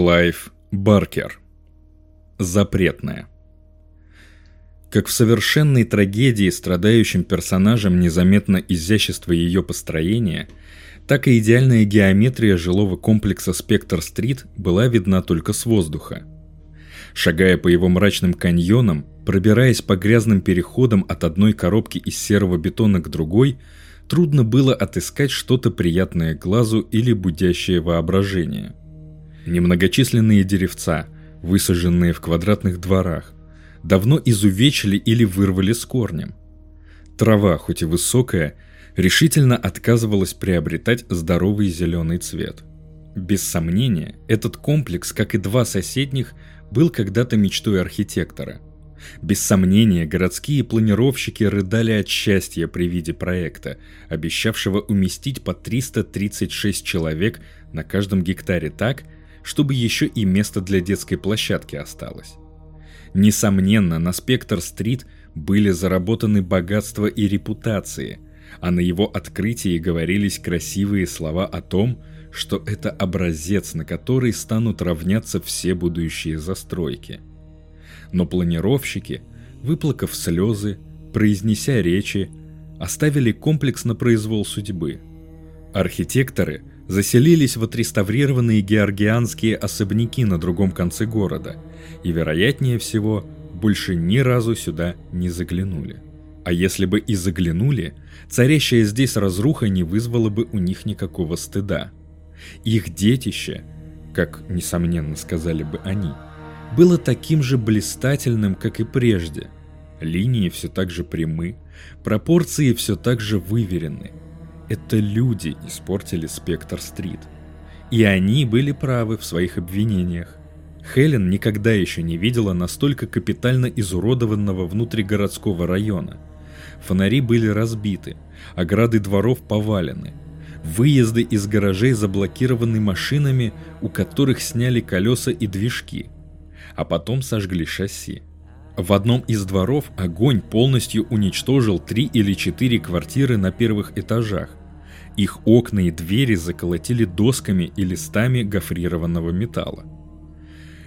Клайв Баркер. Запретная. Как в совершенной трагедии страдающим персонажам незаметно изящество ее построения, так и идеальная геометрия жилого комплекса Спектр-стрит была видна только с воздуха. Шагая по его мрачным каньонам, пробираясь по грязным переходам от одной коробки из серого бетона к другой, трудно было отыскать что-то приятное глазу или будящее воображение – Немногочисленные деревца, высаженные в квадратных дворах, давно изувечили или вырвали с корнем. Трава, хоть и высокая, решительно отказывалась приобретать здоровый зеленый цвет. Без сомнения, этот комплекс, как и два соседних, был когда-то мечтой архитектора. Без сомнения, городские планировщики рыдали от счастья при виде проекта, обещавшего уместить по 336 человек на каждом гектаре так, чтобы еще и место для детской площадки осталось. Несомненно, на Спектр-стрит были заработаны богатство и репутации, а на его открытии говорились красивые слова о том, что это образец, на который станут равняться все будущие застройки. Но планировщики, выплакав слезы, произнеся речи, оставили комплекс на произвол судьбы. Архитекторы заселились в отреставрированные георгианские особняки на другом конце города и, вероятнее всего, больше ни разу сюда не заглянули. А если бы и заглянули, царящая здесь разруха не вызвала бы у них никакого стыда. Их детище, как, несомненно, сказали бы они, было таким же блистательным, как и прежде. Линии все так же прямы, пропорции все так же выверены – это люди испортили Спектр-стрит. И они были правы в своих обвинениях. Хелен никогда еще не видела настолько капитально изуродованного внутригородского района. Фонари были разбиты, ограды дворов повалены. Выезды из гаражей заблокированы машинами, у которых сняли колеса и движки. А потом сожгли шасси. В одном из дворов огонь полностью уничтожил три или четыре квартиры на первых этажах, их окна и двери заколотили досками и листами гофрированного металла.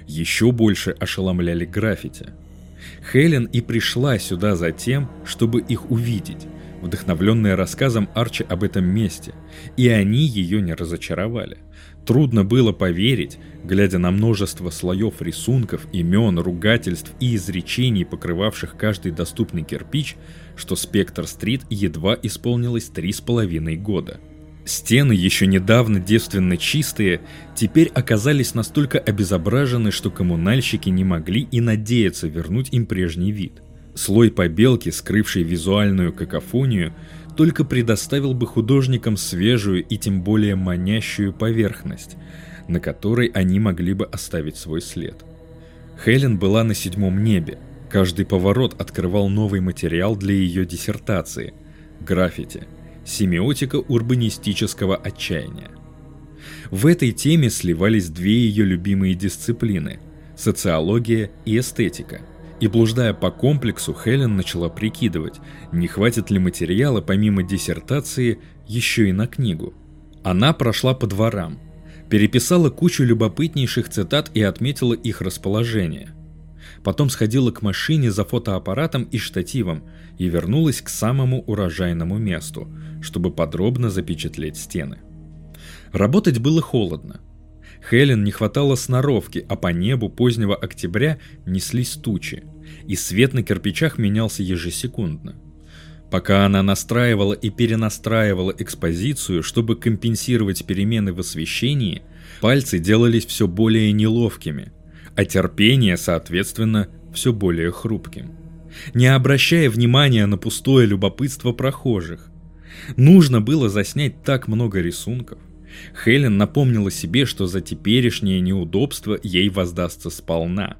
Еще больше ошеломляли граффити. Хелен и пришла сюда за тем, чтобы их увидеть, вдохновленная рассказом Арчи об этом месте, и они ее не разочаровали. Трудно было поверить, глядя на множество слоев рисунков, имен, ругательств и изречений, покрывавших каждый доступный кирпич, что Спектр-стрит едва исполнилось три с половиной года. Стены, еще недавно девственно чистые, теперь оказались настолько обезображены, что коммунальщики не могли и надеяться вернуть им прежний вид. Слой побелки, скрывший визуальную какофонию, только предоставил бы художникам свежую и тем более манящую поверхность, на которой они могли бы оставить свой след. Хелен была на седьмом небе. Каждый поворот открывал новый материал для ее диссертации – граффити, семиотика урбанистического отчаяния. В этой теме сливались две ее любимые дисциплины – социология и эстетика – и блуждая по комплексу, Хелен начала прикидывать, не хватит ли материала помимо диссертации еще и на книгу. Она прошла по дворам, переписала кучу любопытнейших цитат и отметила их расположение. Потом сходила к машине за фотоаппаратом и штативом и вернулась к самому урожайному месту, чтобы подробно запечатлеть стены. Работать было холодно, Хелен не хватало сноровки, а по небу позднего октября неслись тучи, и свет на кирпичах менялся ежесекундно. Пока она настраивала и перенастраивала экспозицию, чтобы компенсировать перемены в освещении, пальцы делались все более неловкими, а терпение, соответственно, все более хрупким. Не обращая внимания на пустое любопытство прохожих, нужно было заснять так много рисунков. Хелен напомнила себе, что за теперешнее неудобство ей воздастся сполна.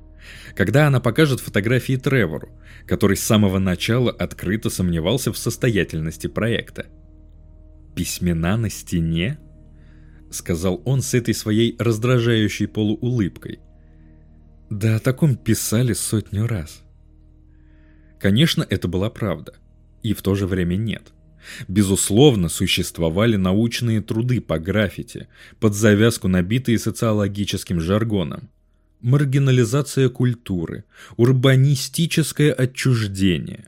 Когда она покажет фотографии Тревору, который с самого начала открыто сомневался в состоятельности проекта. «Письмена на стене?» — сказал он с этой своей раздражающей полуулыбкой. «Да о таком писали сотню раз». Конечно, это была правда. И в то же время нет. Безусловно, существовали научные труды по граффити, под завязку набитые социологическим жаргоном. Маргинализация культуры, урбанистическое отчуждение.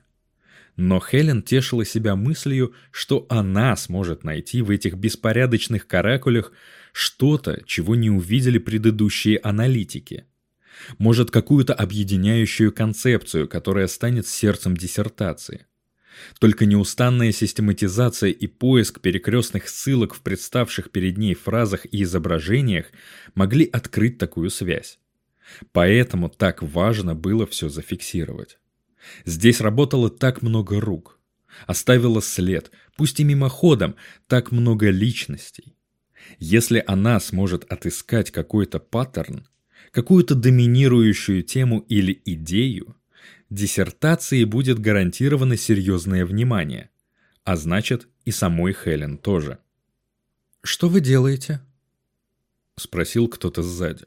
Но Хелен тешила себя мыслью, что она сможет найти в этих беспорядочных каракулях что-то, чего не увидели предыдущие аналитики. Может, какую-то объединяющую концепцию, которая станет сердцем диссертации. Только неустанная систематизация и поиск перекрестных ссылок в представших перед ней фразах и изображениях могли открыть такую связь. Поэтому так важно было все зафиксировать. Здесь работало так много рук. Оставило след, пусть и мимоходом, так много личностей. Если она сможет отыскать какой-то паттерн, какую-то доминирующую тему или идею, диссертации будет гарантировано серьезное внимание, а значит и самой Хелен тоже. «Что вы делаете?» — спросил кто-то сзади.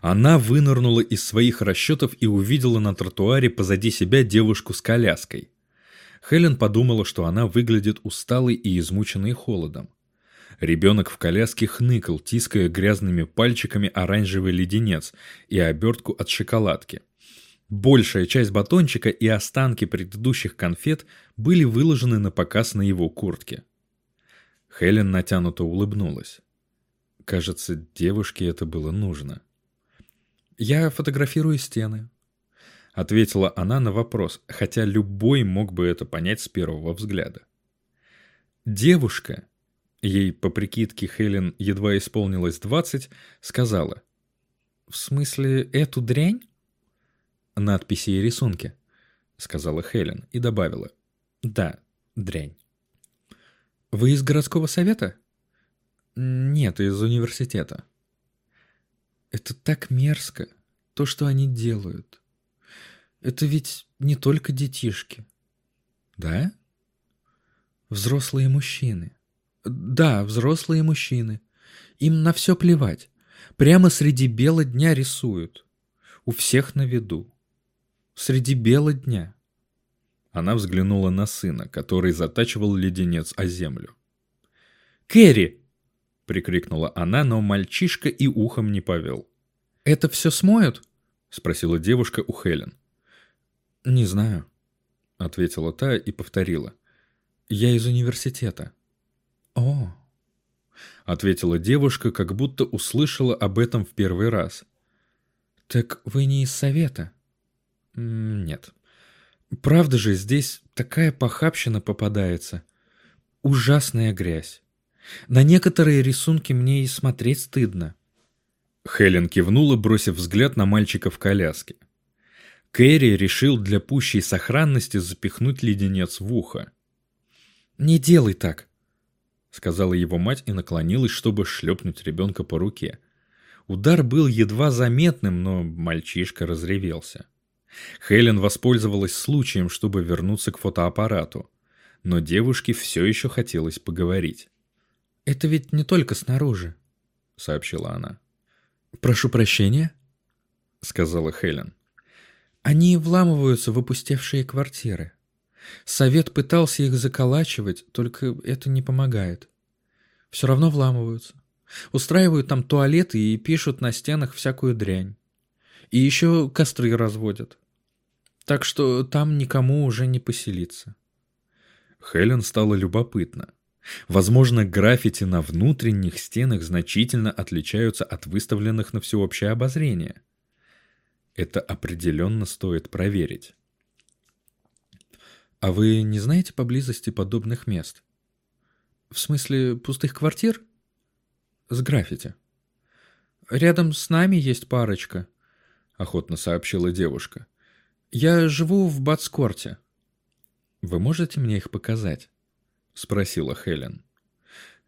Она вынырнула из своих расчетов и увидела на тротуаре позади себя девушку с коляской. Хелен подумала, что она выглядит усталой и измученной холодом. Ребенок в коляске хныкал, тиская грязными пальчиками оранжевый леденец и обертку от шоколадки. Большая часть батончика и останки предыдущих конфет были выложены на показ на его куртке. Хелен натянуто улыбнулась. Кажется, девушке это было нужно. «Я фотографирую стены», — ответила она на вопрос, хотя любой мог бы это понять с первого взгляда. Девушка, ей по прикидке Хелен едва исполнилось двадцать, сказала. «В смысле, эту дрянь?» надписи и рисунки», — сказала Хелен и добавила. «Да, дрянь». «Вы из городского совета?» «Нет, из университета». «Это так мерзко, то, что они делают. Это ведь не только детишки». «Да?» «Взрослые мужчины». «Да, взрослые мужчины. Им на все плевать. Прямо среди бела дня рисуют. У всех на виду среди бела дня. Она взглянула на сына, который затачивал леденец о землю. «Кэрри!» — прикрикнула она, но мальчишка и ухом не повел. «Это все смоют?» — спросила девушка у Хелен. «Не знаю», — ответила та и повторила. «Я из университета». «О!» — ответила девушка, как будто услышала об этом в первый раз. «Так вы не из совета?» Нет. Правда же, здесь такая похабщина попадается. Ужасная грязь. На некоторые рисунки мне и смотреть стыдно. Хелен кивнула, бросив взгляд на мальчика в коляске. Кэрри решил для пущей сохранности запихнуть леденец в ухо. «Не делай так», — сказала его мать и наклонилась, чтобы шлепнуть ребенка по руке. Удар был едва заметным, но мальчишка разревелся. Хелен воспользовалась случаем, чтобы вернуться к фотоаппарату. Но девушке все еще хотелось поговорить. «Это ведь не только снаружи», — сообщила она. «Прошу прощения», — сказала Хелен. «Они вламываются в опустевшие квартиры. Совет пытался их заколачивать, только это не помогает. Все равно вламываются. Устраивают там туалеты и пишут на стенах всякую дрянь. И еще костры разводят. Так что там никому уже не поселиться. Хелен стало любопытно. Возможно, граффити на внутренних стенах значительно отличаются от выставленных на всеобщее обозрение. Это определенно стоит проверить. А вы не знаете поблизости подобных мест? В смысле пустых квартир? С граффити. Рядом с нами есть парочка охотно сообщила девушка. Я живу в Батскорте. Вы можете мне их показать? Спросила Хелен.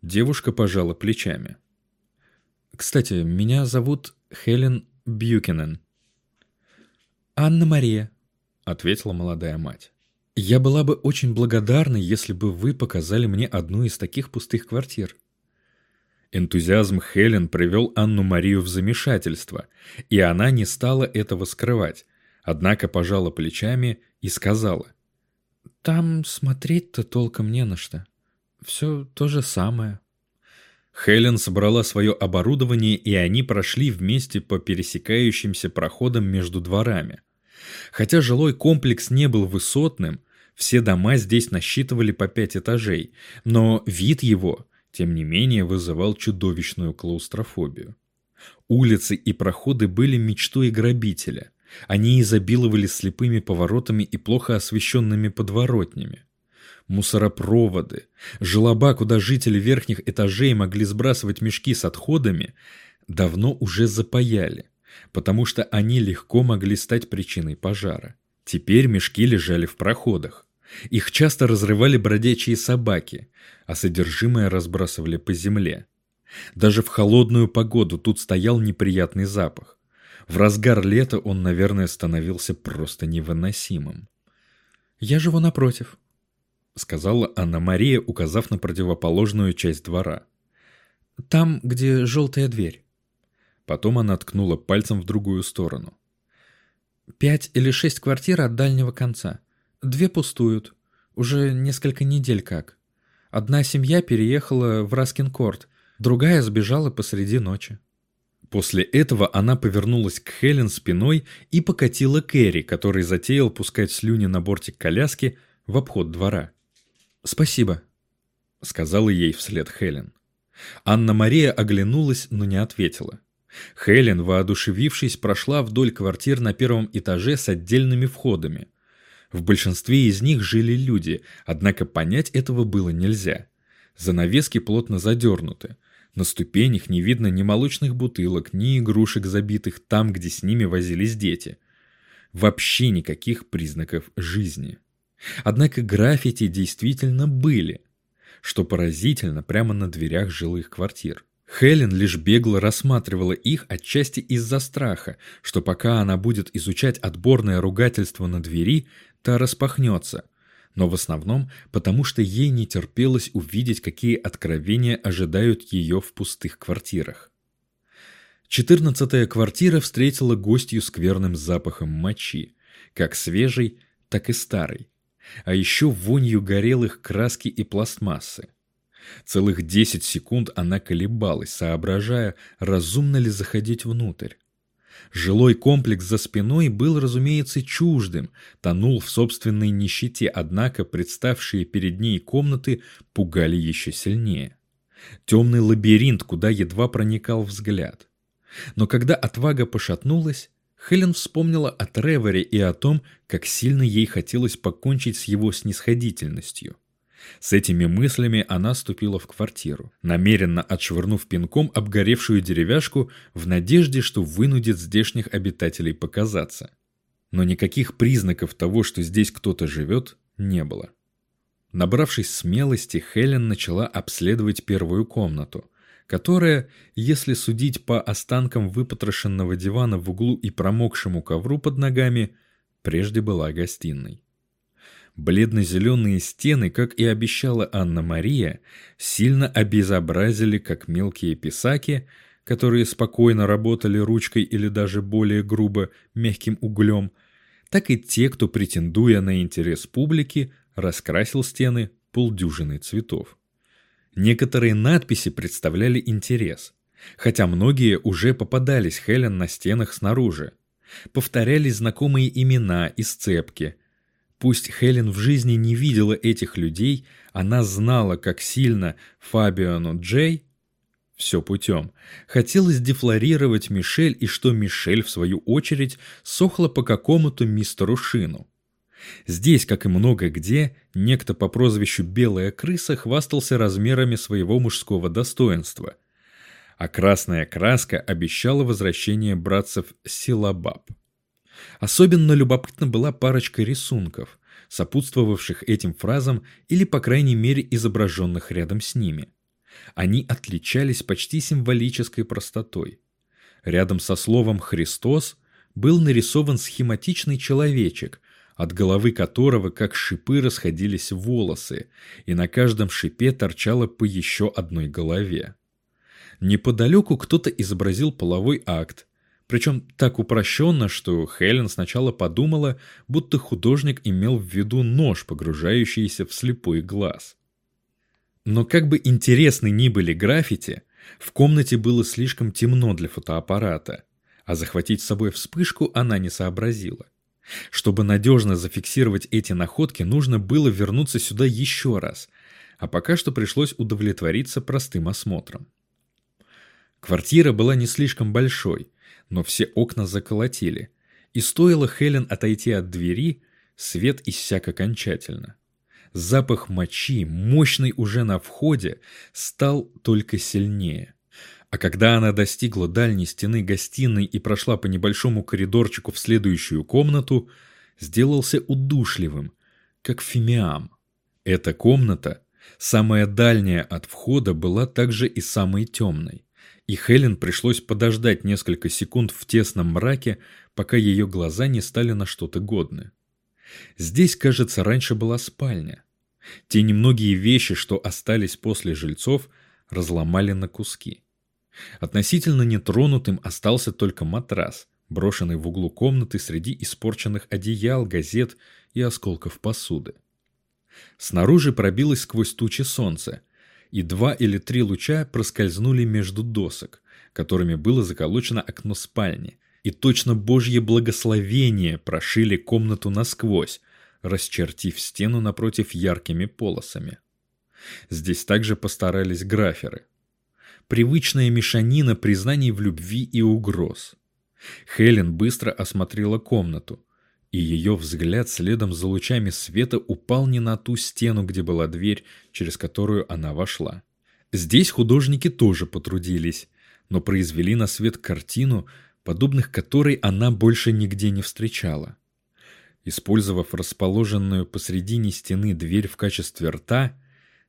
Девушка пожала плечами. Кстати, меня зовут Хелен Бьюкинен. Анна-Мария, ответила молодая мать. Я была бы очень благодарна, если бы вы показали мне одну из таких пустых квартир. Энтузиазм Хелен привел Анну-Марию в замешательство, и она не стала этого скрывать, однако пожала плечами и сказала. Там смотреть-то толком не на что. Все то же самое. Хелен собрала свое оборудование, и они прошли вместе по пересекающимся проходам между дворами. Хотя жилой комплекс не был высотным, все дома здесь насчитывали по пять этажей, но вид его, тем не менее, вызывал чудовищную клаустрофобию. Улицы и проходы были мечтой грабителя. Они изобиловали слепыми поворотами и плохо освещенными подворотнями мусоропроводы, желоба, куда жители верхних этажей могли сбрасывать мешки с отходами, давно уже запаяли, потому что они легко могли стать причиной пожара. Теперь мешки лежали в проходах. Их часто разрывали бродячие собаки, а содержимое разбрасывали по земле. Даже в холодную погоду тут стоял неприятный запах. В разгар лета он, наверное, становился просто невыносимым. «Я живу напротив», — сказала Анна-Мария, указав на противоположную часть двора. «Там, где желтая дверь». Потом она ткнула пальцем в другую сторону. «Пять или шесть квартир от дальнего конца. Две пустуют. Уже несколько недель как. Одна семья переехала в Раскинкорт, другая сбежала посреди ночи». После этого она повернулась к Хелен спиной и покатила Кэрри, который затеял пускать слюни на бортик коляски в обход двора. «Спасибо», — сказала ей вслед Хелен. Анна-Мария оглянулась, но не ответила. Хелен, воодушевившись, прошла вдоль квартир на первом этаже с отдельными входами. В большинстве из них жили люди, однако понять этого было нельзя. Занавески плотно задернуты. На ступенях не видно ни молочных бутылок, ни игрушек, забитых там, где с ними возились дети. Вообще никаких признаков жизни. Однако граффити действительно были, что поразительно прямо на дверях жилых квартир. Хелен лишь бегло рассматривала их отчасти из-за страха, что пока она будет изучать отборное ругательство на двери, та распахнется, но в основном потому, что ей не терпелось увидеть, какие откровения ожидают ее в пустых квартирах. Четырнадцатая квартира встретила гостью скверным запахом мочи, как свежей, так и старой а еще вонью горелых краски и пластмассы. Целых десять секунд она колебалась, соображая, разумно ли заходить внутрь. Жилой комплекс за спиной был, разумеется, чуждым, тонул в собственной нищете, однако представшие перед ней комнаты пугали еще сильнее. Темный лабиринт, куда едва проникал взгляд. Но когда отвага пошатнулась, Хелен вспомнила о Треворе и о том, как сильно ей хотелось покончить с его снисходительностью. С этими мыслями она ступила в квартиру, намеренно отшвырнув пинком обгоревшую деревяшку в надежде, что вынудит здешних обитателей показаться. Но никаких признаков того, что здесь кто-то живет, не было. Набравшись смелости, Хелен начала обследовать первую комнату, которая, если судить по останкам выпотрошенного дивана в углу и промокшему ковру под ногами, прежде была гостиной. Бледно-зеленые стены, как и обещала Анна-Мария, сильно обезобразили как мелкие писаки, которые спокойно работали ручкой или даже более грубо мягким углем, так и те, кто, претендуя на интерес публики, раскрасил стены полдюжины цветов. Некоторые надписи представляли интерес, хотя многие уже попадались Хелен на стенах снаружи. Повторялись знакомые имена и сцепки. Пусть Хелен в жизни не видела этих людей, она знала, как сильно Фабиону Джей все путем. Хотелось дефлорировать Мишель, и что Мишель, в свою очередь, сохла по какому-то мистеру Шину. Здесь, как и много где, некто по прозвищу «Белая крыса» хвастался размерами своего мужского достоинства. А красная краска обещала возвращение братцев Силабаб. Особенно любопытна была парочка рисунков, сопутствовавших этим фразам или, по крайней мере, изображенных рядом с ними. Они отличались почти символической простотой. Рядом со словом «Христос» был нарисован схематичный человечек, от головы которого, как шипы, расходились волосы, и на каждом шипе торчало по еще одной голове. Неподалеку кто-то изобразил половой акт, Причем так упрощенно, что Хелен сначала подумала, будто художник имел в виду нож, погружающийся в слепой глаз. Но как бы интересны ни были граффити, в комнате было слишком темно для фотоаппарата, а захватить с собой вспышку она не сообразила. Чтобы надежно зафиксировать эти находки, нужно было вернуться сюда еще раз, а пока что пришлось удовлетвориться простым осмотром. Квартира была не слишком большой, но все окна заколотили, и стоило Хелен отойти от двери, свет иссяк окончательно. Запах мочи, мощный уже на входе, стал только сильнее. А когда она достигла дальней стены гостиной и прошла по небольшому коридорчику в следующую комнату, сделался удушливым, как фимиам. Эта комната, самая дальняя от входа, была также и самой темной и Хелен пришлось подождать несколько секунд в тесном мраке, пока ее глаза не стали на что-то годны. Здесь, кажется, раньше была спальня. Те немногие вещи, что остались после жильцов, разломали на куски. Относительно нетронутым остался только матрас, брошенный в углу комнаты среди испорченных одеял, газет и осколков посуды. Снаружи пробилось сквозь тучи солнце, и два или три луча проскользнули между досок, которыми было заколочено окно спальни, и точно божье благословение прошили комнату насквозь, расчертив стену напротив яркими полосами. Здесь также постарались граферы. Привычная мешанина признаний в любви и угроз. Хелен быстро осмотрела комнату, и ее взгляд следом за лучами света упал не на ту стену, где была дверь, через которую она вошла. Здесь художники тоже потрудились, но произвели на свет картину, подобных которой она больше нигде не встречала. Использовав расположенную посредине стены дверь в качестве рта,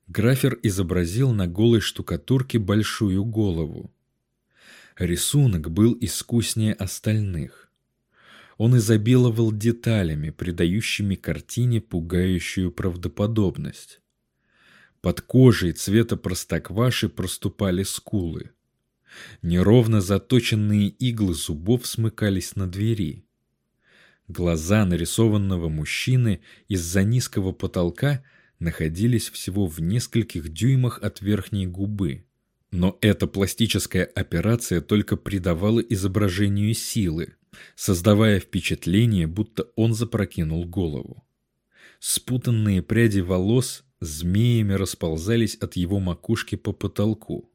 графер изобразил на голой штукатурке большую голову. Рисунок был искуснее остальных. Он изобиловал деталями, придающими картине пугающую правдоподобность. Под кожей цвета простокваши проступали скулы. Неровно заточенные иглы зубов смыкались на двери. Глаза нарисованного мужчины из-за низкого потолка находились всего в нескольких дюймах от верхней губы. Но эта пластическая операция только придавала изображению силы создавая впечатление, будто он запрокинул голову. Спутанные пряди волос змеями расползались от его макушки по потолку.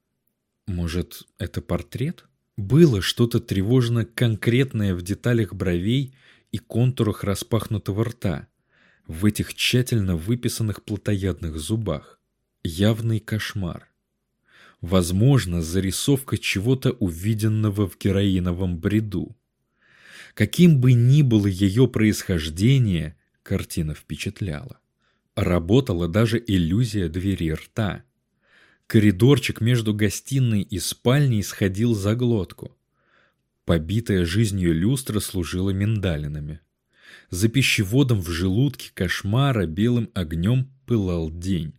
Может, это портрет? Было что-то тревожно конкретное в деталях бровей и контурах распахнутого рта, в этих тщательно выписанных плотоядных зубах. Явный кошмар. Возможно, зарисовка чего-то увиденного в героиновом бреду. Каким бы ни было ее происхождение, картина впечатляла. Работала даже иллюзия двери рта. Коридорчик между гостиной и спальней сходил за глотку. Побитая жизнью люстра служила миндалинами. За пищеводом в желудке кошмара белым огнем пылал день.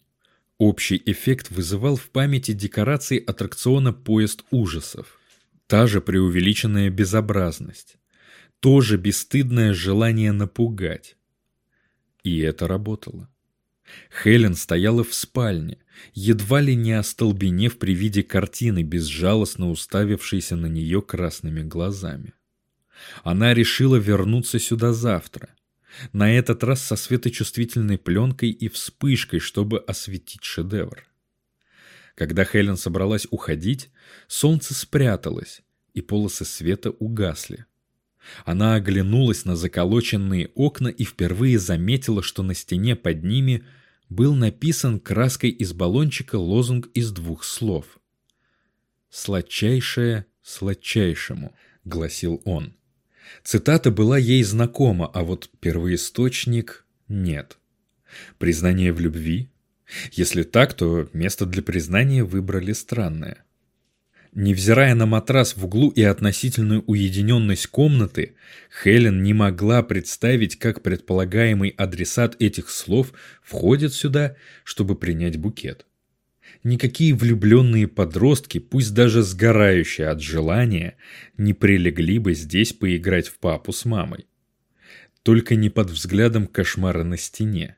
Общий эффект вызывал в памяти декорации аттракциона «Поезд ужасов». Та же преувеличенная безобразность тоже бесстыдное желание напугать. И это работало. Хелен стояла в спальне, едва ли не остолбенев при виде картины, безжалостно уставившейся на нее красными глазами. Она решила вернуться сюда завтра, на этот раз со светочувствительной пленкой и вспышкой, чтобы осветить шедевр. Когда Хелен собралась уходить, солнце спряталось, и полосы света угасли. Она оглянулась на заколоченные окна и впервые заметила, что на стене под ними был написан краской из баллончика лозунг из двух слов. «Сладчайшее сладчайшему», — гласил он. Цитата была ей знакома, а вот первоисточник — нет. Признание в любви? Если так, то место для признания выбрали странное. Невзирая на матрас в углу и относительную уединенность комнаты, Хелен не могла представить, как предполагаемый адресат этих слов входит сюда, чтобы принять букет. никакие влюбленные подростки, пусть даже сгорающие от желания, не прилегли бы здесь поиграть в папу с мамой. Только не под взглядом кошмара на стене.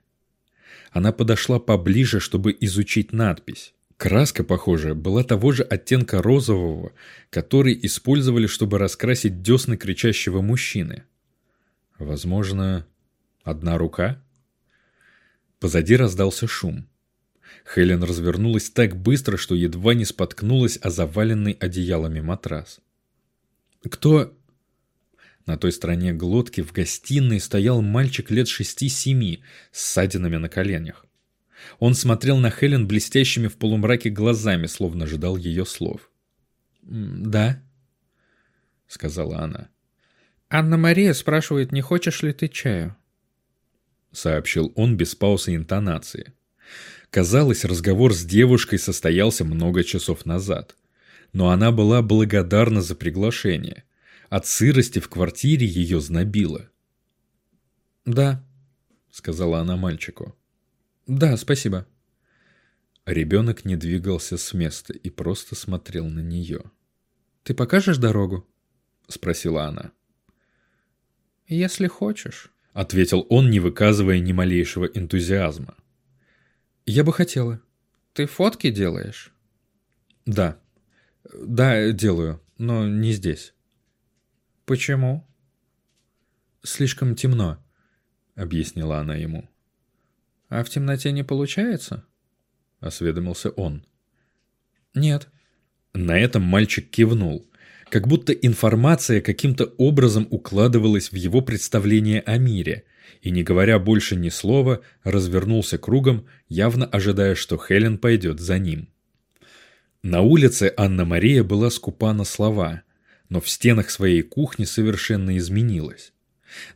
Она подошла поближе, чтобы изучить надпись. Краска, похоже, была того же оттенка розового, который использовали, чтобы раскрасить десны кричащего мужчины. Возможно, одна рука? Позади раздался шум. Хелен развернулась так быстро, что едва не споткнулась о заваленный одеялами матрас. «Кто?» На той стороне глотки в гостиной стоял мальчик лет шести-семи с ссадинами на коленях. Он смотрел на Хелен блестящими в полумраке глазами, словно ожидал ее слов. «Да», — сказала она. «Анна-Мария спрашивает, не хочешь ли ты чаю?» — сообщил он без паузы интонации. Казалось, разговор с девушкой состоялся много часов назад. Но она была благодарна за приглашение. От сырости в квартире ее знобило. «Да», — сказала она мальчику. «Да, спасибо». Ребенок не двигался с места и просто смотрел на нее. «Ты покажешь дорогу?» — спросила она. «Если хочешь». — ответил он, не выказывая ни малейшего энтузиазма. «Я бы хотела. Ты фотки делаешь?» «Да. Да, делаю, но не здесь». «Почему?» «Слишком темно», — объяснила она ему. «А в темноте не получается?» — осведомился он. «Нет». На этом мальчик кивнул как будто информация каким-то образом укладывалась в его представление о мире, и, не говоря больше ни слова, развернулся кругом, явно ожидая, что Хелен пойдет за ним. На улице Анна-Мария была скупа на слова, но в стенах своей кухни совершенно изменилась.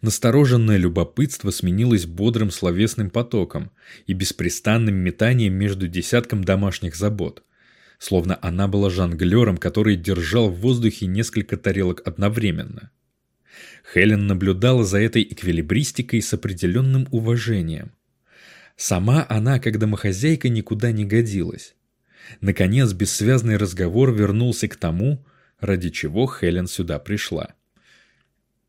Настороженное любопытство сменилось бодрым словесным потоком и беспрестанным метанием между десятком домашних забот – словно она была жонглером, который держал в воздухе несколько тарелок одновременно. Хелен наблюдала за этой эквилибристикой с определенным уважением. Сама она, как домохозяйка, никуда не годилась. Наконец, бессвязный разговор вернулся к тому, ради чего Хелен сюда пришла.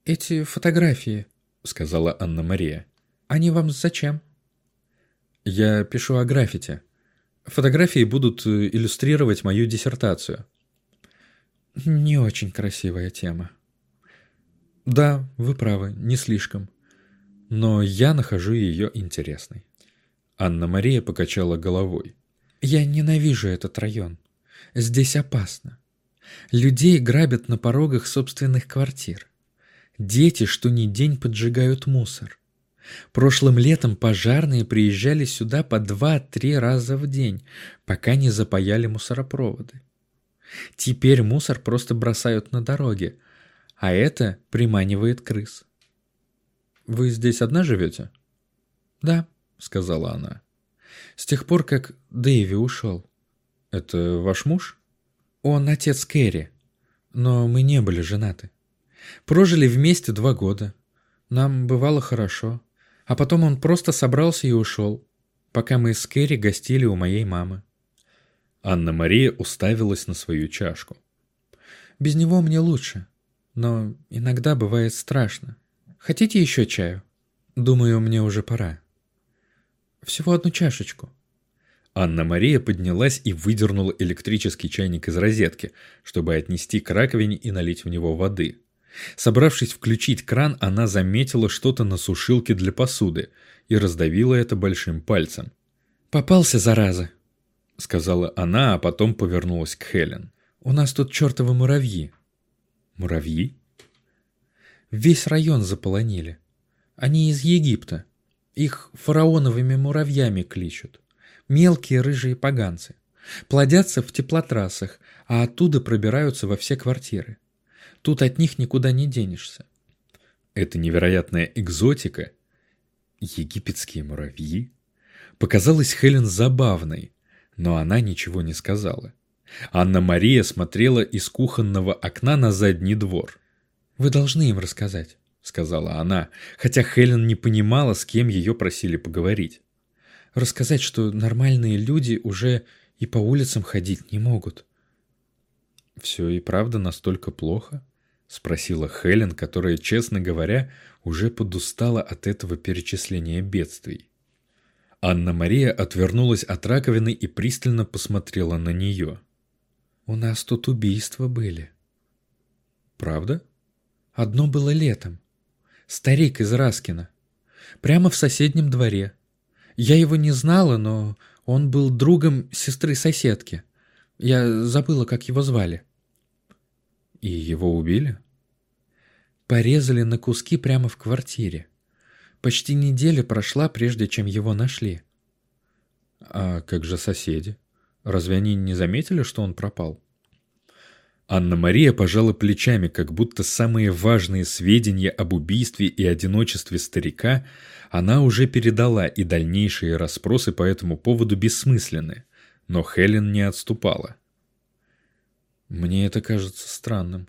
«Эти фотографии», — сказала Анна-Мария, — «они вам зачем?» «Я пишу о граффити», Фотографии будут э, иллюстрировать мою диссертацию. Не очень красивая тема. Да, вы правы, не слишком. Но я нахожу ее интересной. Анна-Мария покачала головой. Я ненавижу этот район. Здесь опасно. Людей грабят на порогах собственных квартир. Дети что ни день поджигают мусор. Прошлым летом пожарные приезжали сюда по два-три раза в день, пока не запаяли мусоропроводы. Теперь мусор просто бросают на дороге, а это приманивает крыс. «Вы здесь одна живете?» «Да», — сказала она. «С тех пор, как Дэйви ушел». «Это ваш муж?» «Он отец Кэрри, но мы не были женаты. Прожили вместе два года. Нам бывало хорошо. А потом он просто собрался и ушел, пока мы с Кэрри гостили у моей мамы. Анна-Мария уставилась на свою чашку. «Без него мне лучше, но иногда бывает страшно. Хотите еще чаю? Думаю, мне уже пора. Всего одну чашечку». Анна-Мария поднялась и выдернула электрический чайник из розетки, чтобы отнести к раковине и налить в него воды. Собравшись включить кран, она заметила что-то на сушилке для посуды и раздавила это большим пальцем. «Попался, зараза!» — сказала она, а потом повернулась к Хелен. «У нас тут чертовы муравьи». «Муравьи?» «Весь район заполонили. Они из Египта. Их фараоновыми муравьями кличут. Мелкие рыжие поганцы. Плодятся в теплотрассах, а оттуда пробираются во все квартиры. Тут от них никуда не денешься. Эта невероятная экзотика, египетские муравьи, показалась Хелен забавной, но она ничего не сказала. Анна-Мария смотрела из кухонного окна на задний двор. «Вы должны им рассказать», — сказала она, хотя Хелен не понимала, с кем ее просили поговорить. «Рассказать, что нормальные люди уже и по улицам ходить не могут. «Все и правда настолько плохо?» — спросила Хелен, которая, честно говоря, уже подустала от этого перечисления бедствий. Анна-Мария отвернулась от раковины и пристально посмотрела на нее. «У нас тут убийства были». «Правда?» «Одно было летом. Старик из Раскина. Прямо в соседнем дворе. Я его не знала, но он был другом сестры-соседки. Я забыла, как его звали». «И его убили?» «Порезали на куски прямо в квартире. Почти неделя прошла, прежде чем его нашли. А как же соседи? Разве они не заметили, что он пропал? Анна-Мария пожала плечами, как будто самые важные сведения об убийстве и одиночестве старика она уже передала, и дальнейшие расспросы по этому поводу бессмысленны. Но Хелен не отступала. «Мне это кажется странным».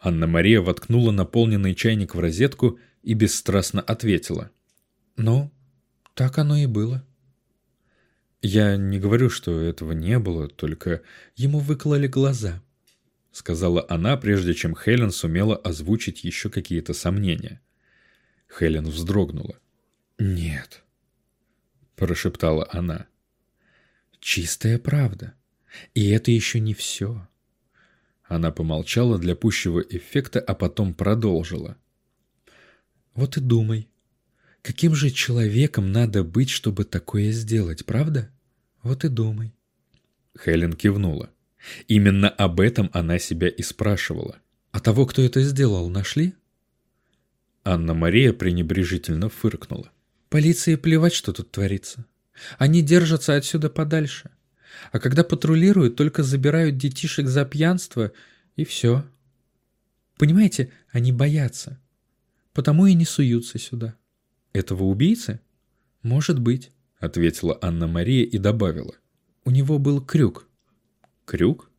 Анна-Мария воткнула наполненный чайник в розетку и бесстрастно ответила. «Ну, так оно и было». «Я не говорю, что этого не было, только ему выкололи глаза», — сказала она, прежде чем Хелен сумела озвучить еще какие-то сомнения. Хелен вздрогнула. «Нет», — прошептала она. «Чистая правда. И это еще не все». Она помолчала для пущего эффекта, а потом продолжила. Вот и думай, каким же человеком надо быть, чтобы такое сделать, правда? Вот и думай. Хелен кивнула. Именно об этом она себя и спрашивала. А того, кто это сделал, нашли? Анна-Мария пренебрежительно фыркнула. Полиции плевать, что тут творится. Они держатся отсюда подальше. А когда патрулируют, только забирают детишек за пьянство, и все. Понимаете, они боятся потому и не суются сюда. Этого убийцы? Может быть, ответила Анна-Мария и добавила. У него был крюк. Крюк?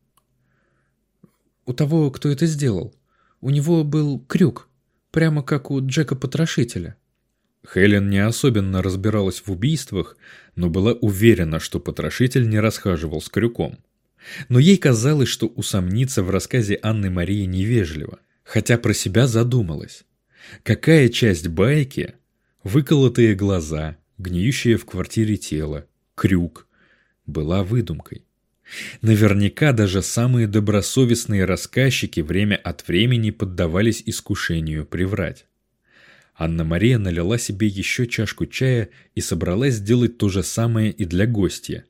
У того, кто это сделал. У него был крюк, прямо как у Джека-потрошителя. Хелен не особенно разбиралась в убийствах, но была уверена, что потрошитель не расхаживал с крюком. Но ей казалось, что усомниться в рассказе Анны Марии невежливо, хотя про себя задумалась. Какая часть байки – выколотые глаза, гниющее в квартире тело, крюк – была выдумкой? Наверняка даже самые добросовестные рассказчики время от времени поддавались искушению приврать. Анна-Мария налила себе еще чашку чая и собралась сделать то же самое и для гостя.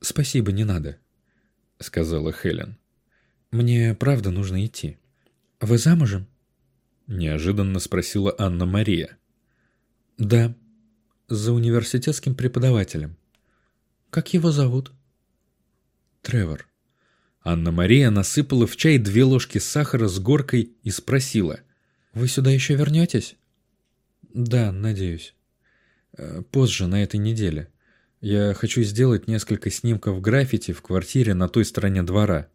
«Спасибо, не надо», — сказала Хелен. «Мне правда нужно идти. Вы замужем?» Неожиданно спросила Анна-Мария. Да, за университетским преподавателем. Как его зовут? Тревор. Анна-Мария насыпала в чай две ложки сахара с горкой и спросила. «Вы сюда еще вернетесь?» «Да, надеюсь. Э, позже, на этой неделе. Я хочу сделать несколько снимков граффити в квартире на той стороне двора».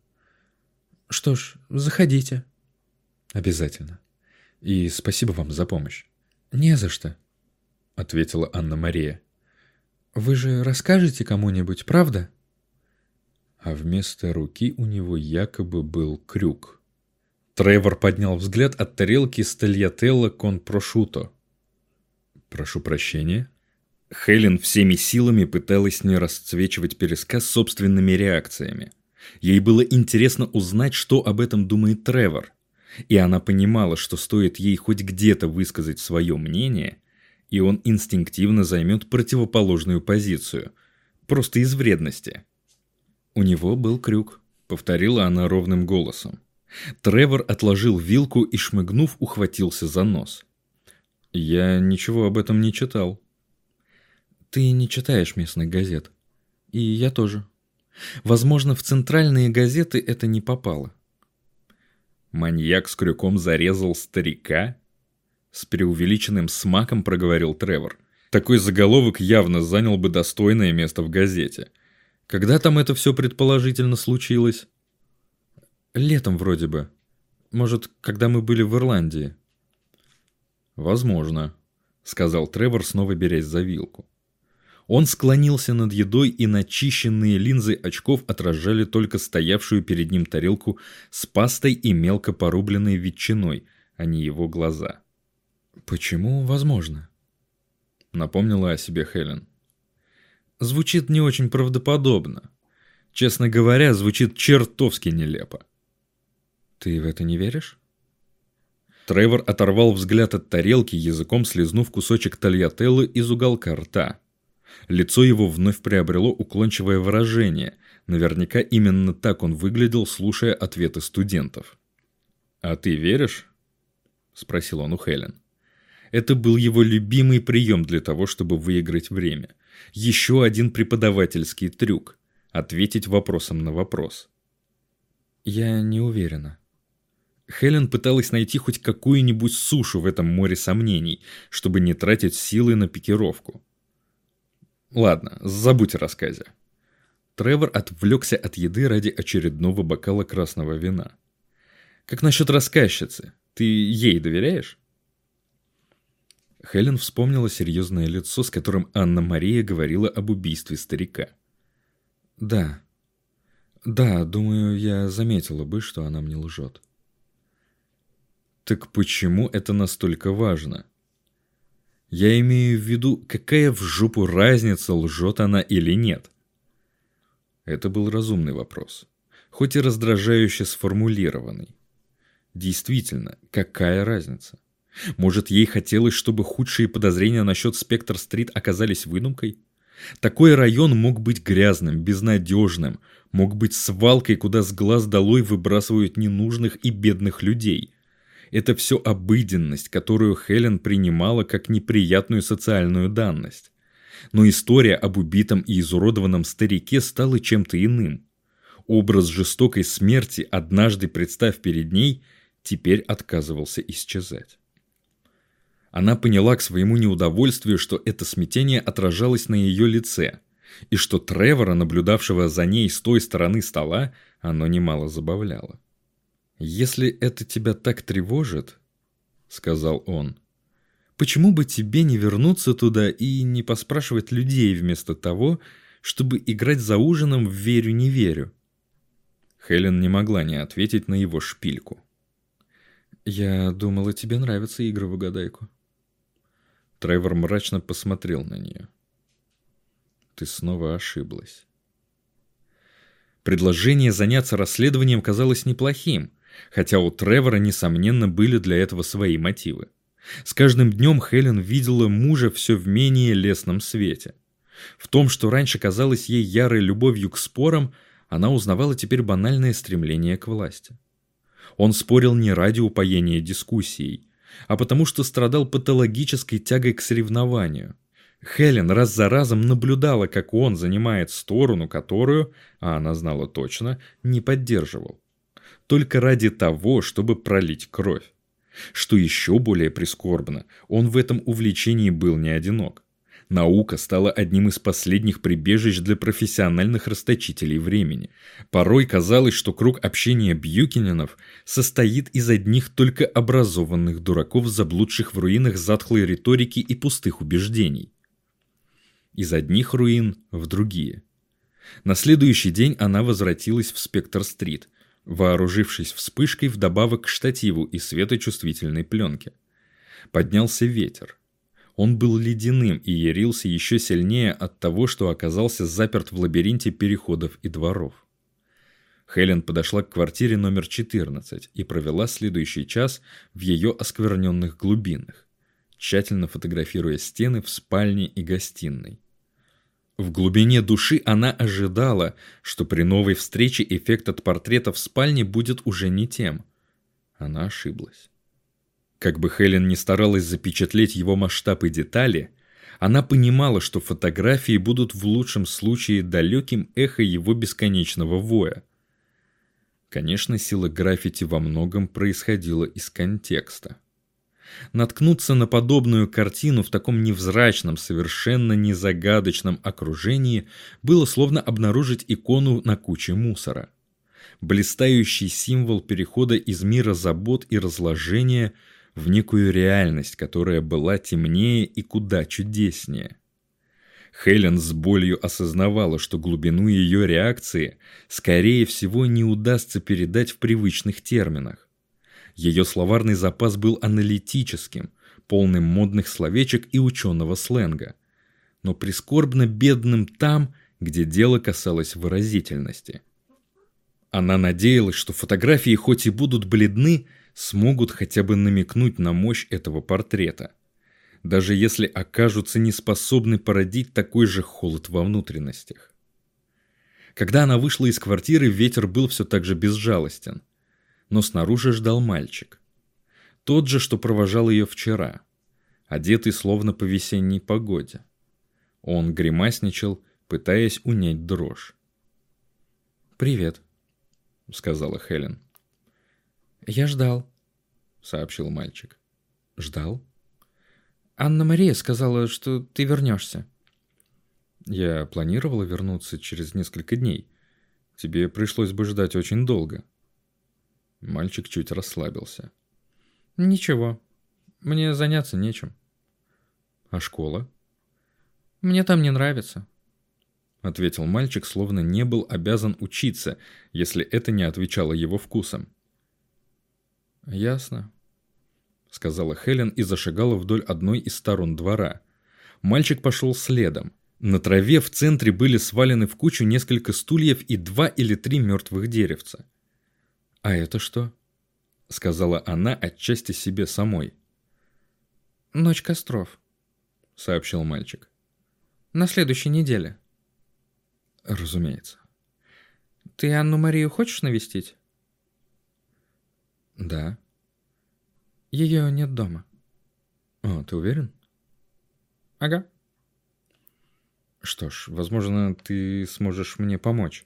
«Что ж, заходите». «Обязательно». И спасибо вам за помощь. Не за что, ответила Анна-Мария. Вы же расскажете кому-нибудь, правда? А вместо руки у него якобы был крюк. Тревор поднял взгляд от тарелки с тольятелло кон прошуто. «Прошу прощения». Хелен всеми силами пыталась не расцвечивать пересказ собственными реакциями. Ей было интересно узнать, что об этом думает Тревор. И она понимала, что стоит ей хоть где-то высказать свое мнение, и он инстинктивно займет противоположную позицию, просто из вредности. «У него был крюк», — повторила она ровным голосом. Тревор отложил вилку и, шмыгнув, ухватился за нос. «Я ничего об этом не читал». «Ты не читаешь местных газет. И я тоже. Возможно, в центральные газеты это не попало. Маньяк с крюком зарезал старика? С преувеличенным смаком проговорил Тревор. Такой заголовок явно занял бы достойное место в газете. Когда там это все предположительно случилось? Летом вроде бы. Может, когда мы были в Ирландии? Возможно, сказал Тревор, снова берясь за вилку. Он склонился над едой, и начищенные линзы очков отражали только стоявшую перед ним тарелку с пастой и мелко порубленной ветчиной, а не его глаза. «Почему возможно?» — напомнила о себе Хелен. «Звучит не очень правдоподобно. Честно говоря, звучит чертовски нелепо». «Ты в это не веришь?» Тревор оторвал взгляд от тарелки, языком слезнув кусочек тольятеллы из уголка рта. Лицо его вновь приобрело уклончивое выражение. Наверняка именно так он выглядел, слушая ответы студентов. «А ты веришь?» – спросил он у Хелен. Это был его любимый прием для того, чтобы выиграть время. Еще один преподавательский трюк – ответить вопросом на вопрос. «Я не уверена». Хелен пыталась найти хоть какую-нибудь сушу в этом море сомнений, чтобы не тратить силы на пикировку. Ладно, забудь о рассказе. Тревор отвлекся от еды ради очередного бокала красного вина. Как насчет рассказчицы? Ты ей доверяешь? Хелен вспомнила серьезное лицо, с которым Анна-Мария говорила об убийстве старика. «Да. Да, думаю, я заметила бы, что она мне лжет». «Так почему это настолько важно?» Я имею в виду, какая в жопу разница, лжет она или нет. Это был разумный вопрос, хоть и раздражающе сформулированный. Действительно, какая разница? Может, ей хотелось, чтобы худшие подозрения насчет Спектр-стрит оказались выдумкой? Такой район мог быть грязным, безнадежным, мог быть свалкой, куда с глаз долой выбрасывают ненужных и бедных людей. Это все обыденность, которую Хелен принимала как неприятную социальную данность. Но история об убитом и изуродованном старике стала чем-то иным. Образ жестокой смерти, однажды представ перед ней, теперь отказывался исчезать. Она поняла к своему неудовольствию, что это смятение отражалось на ее лице, и что Тревора, наблюдавшего за ней с той стороны стола, оно немало забавляло. «Если это тебя так тревожит, — сказал он, — почему бы тебе не вернуться туда и не поспрашивать людей вместо того, чтобы играть за ужином в «верю-не верю»?» Хелен не могла не ответить на его шпильку. «Я думала, тебе нравятся игры в угадайку». Тревор мрачно посмотрел на нее. «Ты снова ошиблась». Предложение заняться расследованием казалось неплохим — хотя у Тревора, несомненно, были для этого свои мотивы. С каждым днем Хелен видела мужа все в менее лесном свете. В том, что раньше казалось ей ярой любовью к спорам, она узнавала теперь банальное стремление к власти. Он спорил не ради упоения дискуссией, а потому что страдал патологической тягой к соревнованию. Хелен раз за разом наблюдала, как он занимает сторону, которую, а она знала точно, не поддерживал только ради того, чтобы пролить кровь. Что еще более прискорбно, он в этом увлечении был не одинок. Наука стала одним из последних прибежищ для профессиональных расточителей времени. Порой казалось, что круг общения Бьюкиненов состоит из одних только образованных дураков, заблудших в руинах затхлой риторики и пустых убеждений. Из одних руин в другие. На следующий день она возвратилась в Спектр-стрит, вооружившись вспышкой вдобавок к штативу и светочувствительной пленке. Поднялся ветер. Он был ледяным и ярился еще сильнее от того, что оказался заперт в лабиринте переходов и дворов. Хелен подошла к квартире номер 14 и провела следующий час в ее оскверненных глубинах, тщательно фотографируя стены в спальне и гостиной. В глубине души она ожидала, что при новой встрече эффект от портрета в спальне будет уже не тем. Она ошиблась. Как бы Хелен ни старалась запечатлеть его масштаб и детали, она понимала, что фотографии будут в лучшем случае далеким эхо его бесконечного воя. Конечно, сила граффити во многом происходила из контекста. Наткнуться на подобную картину в таком невзрачном, совершенно незагадочном окружении было словно обнаружить икону на куче мусора. Блистающий символ перехода из мира забот и разложения в некую реальность, которая была темнее и куда чудеснее. Хелен с болью осознавала, что глубину ее реакции, скорее всего, не удастся передать в привычных терминах. Ее словарный запас был аналитическим, полным модных словечек и ученого сленга, но прискорбно бедным там, где дело касалось выразительности. Она надеялась, что фотографии хоть и будут бледны, смогут хотя бы намекнуть на мощь этого портрета – даже если окажутся неспособны породить такой же холод во внутренностях. Когда она вышла из квартиры, ветер был все так же безжалостен. Но снаружи ждал мальчик. Тот же, что провожал ее вчера, одетый словно по весенней погоде. Он гримасничал, пытаясь унять дрожь. «Привет», — сказала Хелен. «Я ждал», — сообщил мальчик. «Ждал?» Анна-Мария сказала, что ты вернешься. Я планировала вернуться через несколько дней. Тебе пришлось бы ждать очень долго. Мальчик чуть расслабился. Ничего. Мне заняться нечем. А школа? Мне там не нравится. Ответил мальчик, словно не был обязан учиться, если это не отвечало его вкусам. Ясно сказала Хелен и зашагала вдоль одной из сторон двора. Мальчик пошел следом. На траве в центре были свалены в кучу несколько стульев и два или три мертвых деревца. «А это что?» — сказала она отчасти себе самой. «Ночь костров», — сообщил мальчик. «На следующей неделе». «Разумеется». «Ты Анну-Марию хочешь навестить?» «Да». Ее нет дома. О, ты уверен? Ага. Что ж, возможно, ты сможешь мне помочь.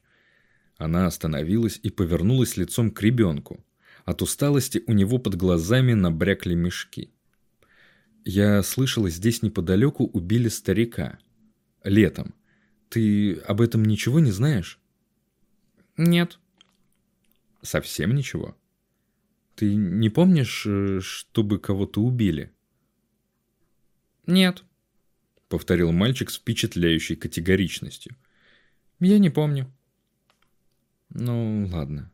Она остановилась и повернулась лицом к ребенку. От усталости у него под глазами набрякли мешки. Я слышала, здесь неподалеку убили старика. Летом. Ты об этом ничего не знаешь? Нет. Совсем ничего? Ты не помнишь, э, чтобы кого-то убили? Нет, повторил мальчик с впечатляющей категоричностью. Я не помню. Ну, ладно.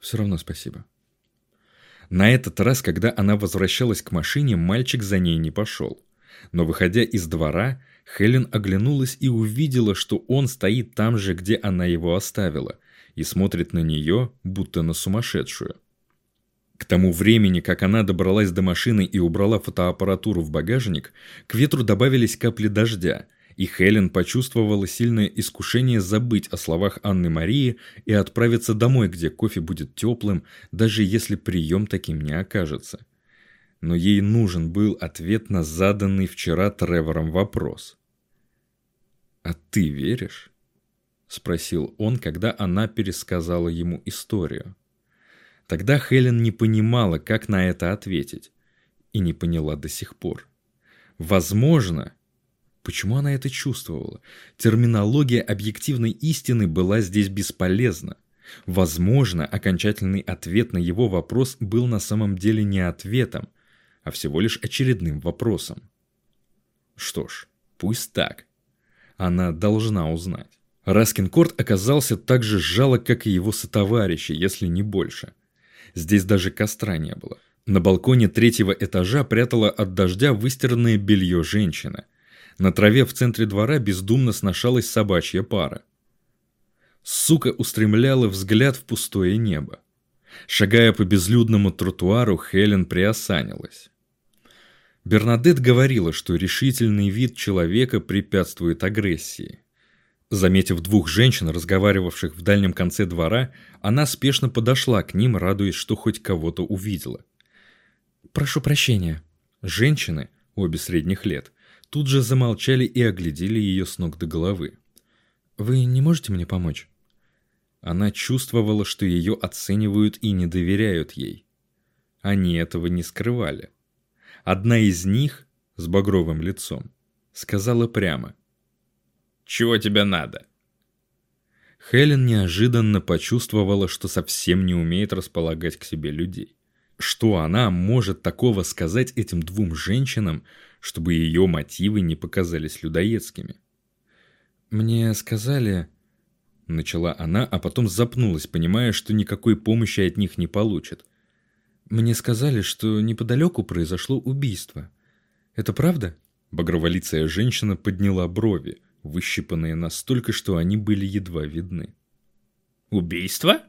Все равно спасибо. На этот раз, когда она возвращалась к машине, мальчик за ней не пошел. Но выходя из двора, Хелен оглянулась и увидела, что он стоит там же, где она его оставила, и смотрит на нее, будто на сумасшедшую. К тому времени, как она добралась до машины и убрала фотоаппаратуру в багажник, к ветру добавились капли дождя, и Хелен почувствовала сильное искушение забыть о словах Анны Марии и отправиться домой, где кофе будет теплым, даже если прием таким не окажется. Но ей нужен был ответ на заданный вчера Тревором вопрос. «А ты веришь?» – спросил он, когда она пересказала ему историю. Тогда Хелен не понимала, как на это ответить. И не поняла до сих пор. Возможно, почему она это чувствовала? Терминология объективной истины была здесь бесполезна. Возможно, окончательный ответ на его вопрос был на самом деле не ответом, а всего лишь очередным вопросом. Что ж, пусть так. Она должна узнать. Раскинкорт оказался так же жалок, как и его сотоварищи, если не больше. Здесь даже костра не было. На балконе третьего этажа прятала от дождя выстиранное белье женщина. На траве в центре двора бездумно сношалась собачья пара. Сука устремляла взгляд в пустое небо. Шагая по безлюдному тротуару, Хелен приосанилась. Бернадет говорила, что решительный вид человека препятствует агрессии. Заметив двух женщин, разговаривавших в дальнем конце двора, она спешно подошла к ним, радуясь, что хоть кого-то увидела. «Прошу прощения». Женщины, обе средних лет, тут же замолчали и оглядели ее с ног до головы. «Вы не можете мне помочь?» Она чувствовала, что ее оценивают и не доверяют ей. Они этого не скрывали. Одна из них, с багровым лицом, сказала прямо. Чего тебе надо?» Хелен неожиданно почувствовала, что совсем не умеет располагать к себе людей. Что она может такого сказать этим двум женщинам, чтобы ее мотивы не показались людоедскими? «Мне сказали...» Начала она, а потом запнулась, понимая, что никакой помощи от них не получит. «Мне сказали, что неподалеку произошло убийство. Это правда?» Багроволицая женщина подняла брови, выщипанные настолько, что они были едва видны. «Убийство?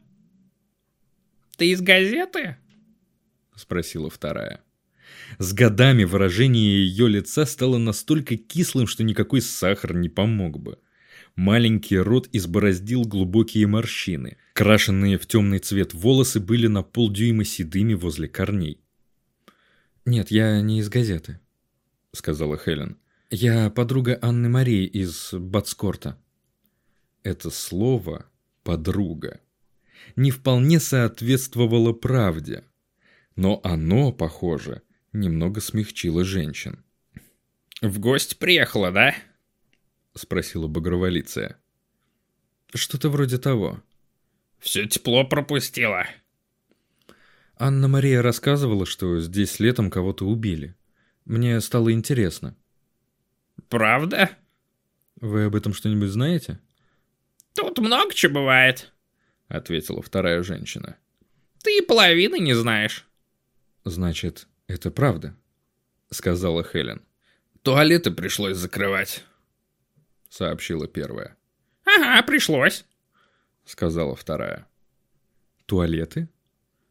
Ты из газеты?» — спросила вторая. С годами выражение ее лица стало настолько кислым, что никакой сахар не помог бы. Маленький рот избороздил глубокие морщины. Крашенные в темный цвет волосы были на полдюйма седыми возле корней. «Нет, я не из газеты», — сказала Хелен. «Я подруга Анны Марии из Батскорта». Это слово «подруга» не вполне соответствовало правде, но оно, похоже, немного смягчило женщин. «В гость приехала, да?» — спросила Багроволицая. «Что-то вроде того». «Все тепло пропустила». Анна-Мария рассказывала, что здесь летом кого-то убили. Мне стало интересно. «Правда?» «Вы об этом что-нибудь знаете?» «Тут много чего бывает», — ответила вторая женщина. «Ты и половины не знаешь». «Значит, это правда», — сказала Хелен. «Туалеты пришлось закрывать», — сообщила первая. «Ага, пришлось», — сказала вторая. «Туалеты?»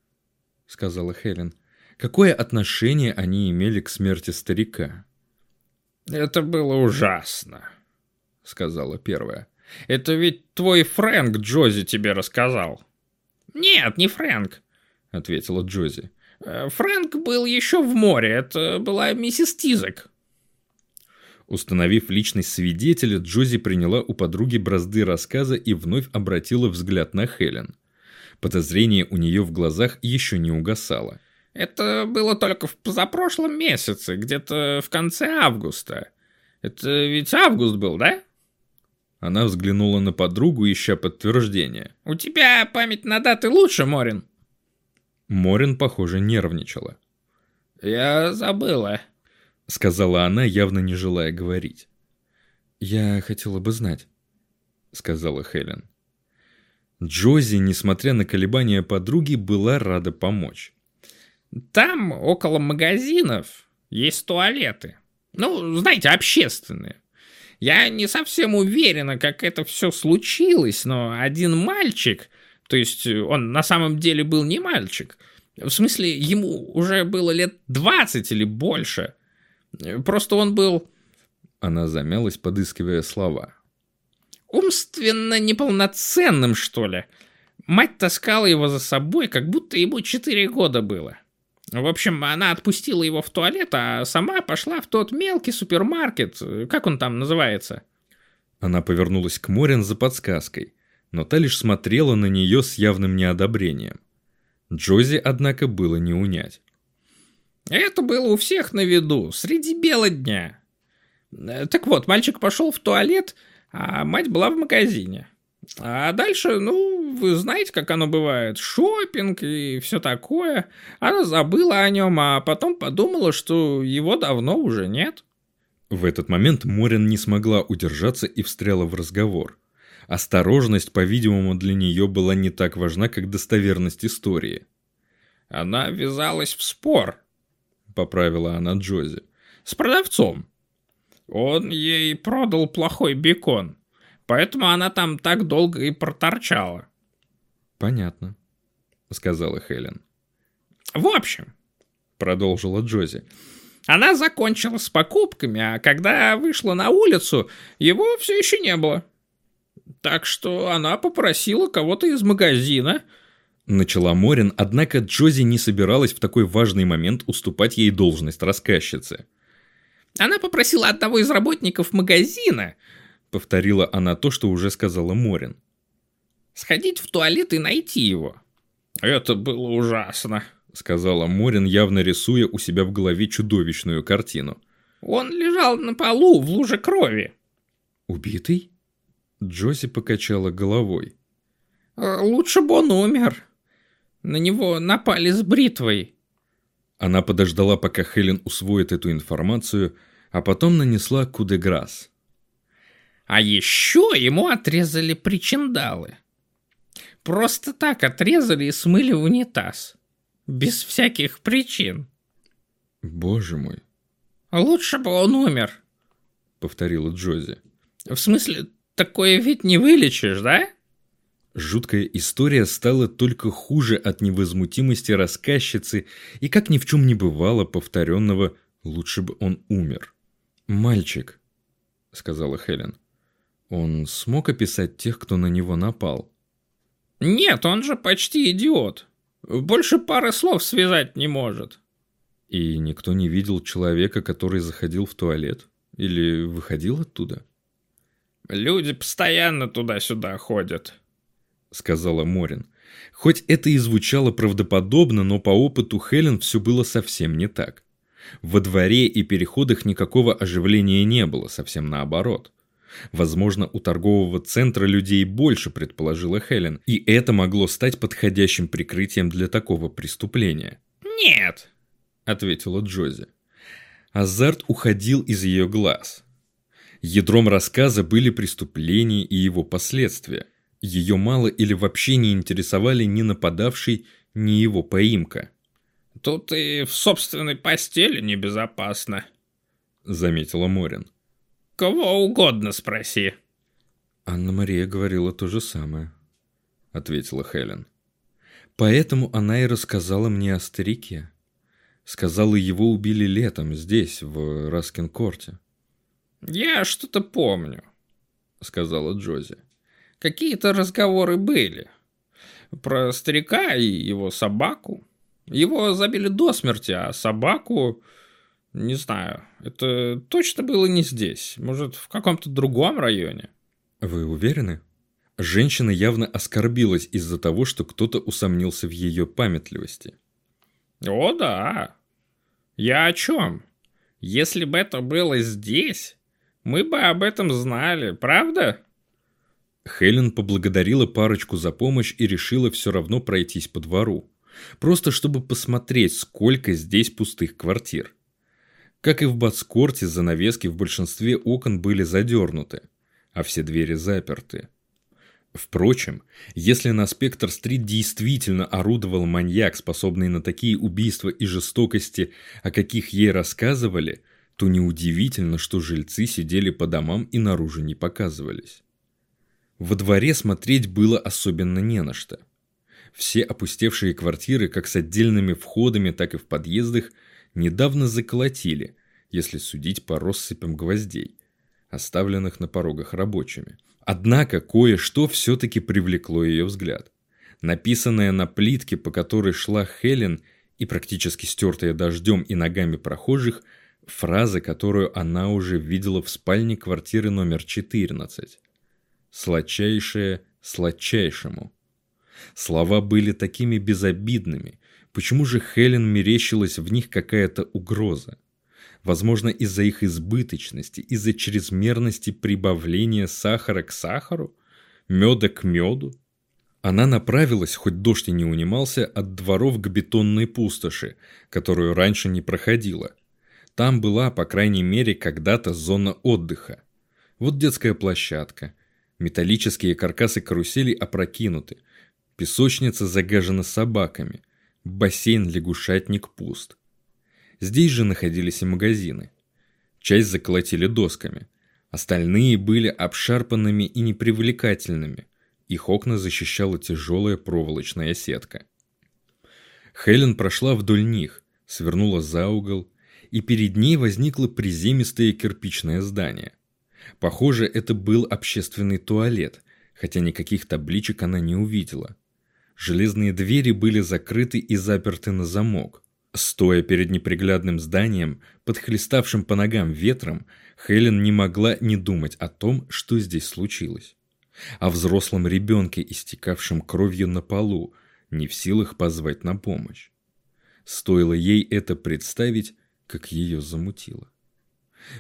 — сказала Хелен. Какое отношение они имели к смерти старика? «Это было ужасно», — сказала первая. «Это ведь твой Фрэнк Джози тебе рассказал». «Нет, не Фрэнк», — ответила Джози. Э, Фрэнк был еще в море, это была миссис Тизек. Установив личность свидетеля, Джози приняла у подруги бразды рассказа и вновь обратила взгляд на Хелен. Подозрение у нее в глазах еще не угасало. «Это было только в позапрошлом месяце, где-то в конце августа. Это ведь август был, да?» Она взглянула на подругу, ища подтверждение. «У тебя память на даты лучше, Морин?» Морин, похоже, нервничала. «Я забыла», — сказала она, явно не желая говорить. «Я хотела бы знать», — сказала Хелен. Джози, несмотря на колебания подруги, была рада помочь. «Там, около магазинов, есть туалеты. Ну, знаете, общественные. Я не совсем уверена, как это все случилось, но один мальчик то есть э, он на самом деле был не мальчик. В смысле, ему уже было лет 20 или больше. Просто он был... Она замялась, подыскивая слова. Умственно неполноценным, что ли. Мать таскала его за собой, как будто ему 4 года было. В общем, она отпустила его в туалет, а сама пошла в тот мелкий супермаркет. Как он там называется? Она повернулась к Морин за подсказкой но та лишь смотрела на нее с явным неодобрением. Джози, однако, было не унять. «Это было у всех на виду, среди бела дня. Э, так вот, мальчик пошел в туалет, а мать была в магазине. А дальше, ну, вы знаете, как оно бывает, шопинг и все такое. Она забыла о нем, а потом подумала, что его давно уже нет». В этот момент Морин не смогла удержаться и встряла в разговор. Осторожность, по-видимому, для нее была не так важна, как достоверность истории. «Она ввязалась в спор», — поправила она Джози, — «с продавцом. Он ей продал плохой бекон, поэтому она там так долго и проторчала». «Понятно», — сказала Хелен. «В общем», — продолжила Джози, — она закончила с покупками, а когда вышла на улицу, его все еще не было. Так что она попросила кого-то из магазина. Начала Морин, однако Джози не собиралась в такой важный момент уступать ей должность рассказчицы. Она попросила одного из работников магазина, повторила она то, что уже сказала Морин. Сходить в туалет и найти его. Это было ужасно, сказала Морин, явно рисуя у себя в голове чудовищную картину. Он лежал на полу в луже крови. Убитый? Джоси покачала головой. «Э, «Лучше бы он умер. На него напали с бритвой». Она подождала, пока Хелен усвоит эту информацию, а потом нанесла кудеграсс. А еще ему отрезали причиндалы. Просто так отрезали и смыли в унитаз. Без всяких причин. Боже мой. Лучше бы он умер, повторила Джози. В смысле, такое ведь не вылечишь, да? Жуткая история стала только хуже от невозмутимости рассказчицы и, как ни в чем не бывало, повторенного «лучше бы он умер». «Мальчик», — сказала Хелен. «Он смог описать тех, кто на него напал?» «Нет, он же почти идиот. Больше пары слов связать не может». «И никто не видел человека, который заходил в туалет? Или выходил оттуда?» «Люди постоянно туда-сюда ходят», — сказала Морин. Хоть это и звучало правдоподобно, но по опыту Хелен все было совсем не так. Во дворе и переходах никакого оживления не было, совсем наоборот. Возможно, у торгового центра людей больше, предположила Хелен, и это могло стать подходящим прикрытием для такого преступления. «Нет», — ответила Джози. Азарт уходил из ее глаз. Ядром рассказа были преступления и его последствия. Ее мало или вообще не интересовали ни нападавший, ни его поимка. «Тут и в собственной постели небезопасно», — заметила Морин. «Кого угодно спроси». «Анна-Мария говорила то же самое», — ответила Хелен. «Поэтому она и рассказала мне о старике. Сказала, его убили летом здесь, в Раскин-Корте». «Я что-то помню», — сказала Джози какие-то разговоры были. Про старика и его собаку. Его забили до смерти, а собаку... Не знаю, это точно было не здесь. Может, в каком-то другом районе. Вы уверены? Женщина явно оскорбилась из-за того, что кто-то усомнился в ее памятливости. О, да. Я о чем? Если бы это было здесь, мы бы об этом знали, правда? Хелен поблагодарила парочку за помощь и решила все равно пройтись по двору. Просто чтобы посмотреть, сколько здесь пустых квартир. Как и в Батскорте, занавески в большинстве окон были задернуты, а все двери заперты. Впрочем, если на Спектр-стрит действительно орудовал маньяк, способный на такие убийства и жестокости, о каких ей рассказывали, то неудивительно, что жильцы сидели по домам и наружу не показывались. Во дворе смотреть было особенно не на что. Все опустевшие квартиры, как с отдельными входами, так и в подъездах, недавно заколотили, если судить по россыпям гвоздей, оставленных на порогах рабочими. Однако кое-что все-таки привлекло ее взгляд. Написанная на плитке, по которой шла Хелен, и практически стертая дождем и ногами прохожих, фраза, которую она уже видела в спальне квартиры номер 14 сладчайшее сладчайшему. Слова были такими безобидными. Почему же Хелен мерещилась в них какая-то угроза? Возможно, из-за их избыточности, из-за чрезмерности прибавления сахара к сахару, меда к меду. Она направилась, хоть дождь и не унимался, от дворов к бетонной пустоши, которую раньше не проходила. Там была, по крайней мере, когда-то зона отдыха. Вот детская площадка, Металлические каркасы карусели опрокинуты. Песочница загажена собаками. Бассейн-лягушатник пуст. Здесь же находились и магазины. Часть заколотили досками. Остальные были обшарпанными и непривлекательными. Их окна защищала тяжелая проволочная сетка. Хелен прошла вдоль них, свернула за угол, и перед ней возникло приземистое кирпичное здание. Похоже, это был общественный туалет, хотя никаких табличек она не увидела. Железные двери были закрыты и заперты на замок. Стоя перед неприглядным зданием, подхлеставшим по ногам ветром, Хелен не могла не думать о том, что здесь случилось. О взрослом ребенке, истекавшем кровью на полу, не в силах позвать на помощь. Стоило ей это представить, как ее замутило.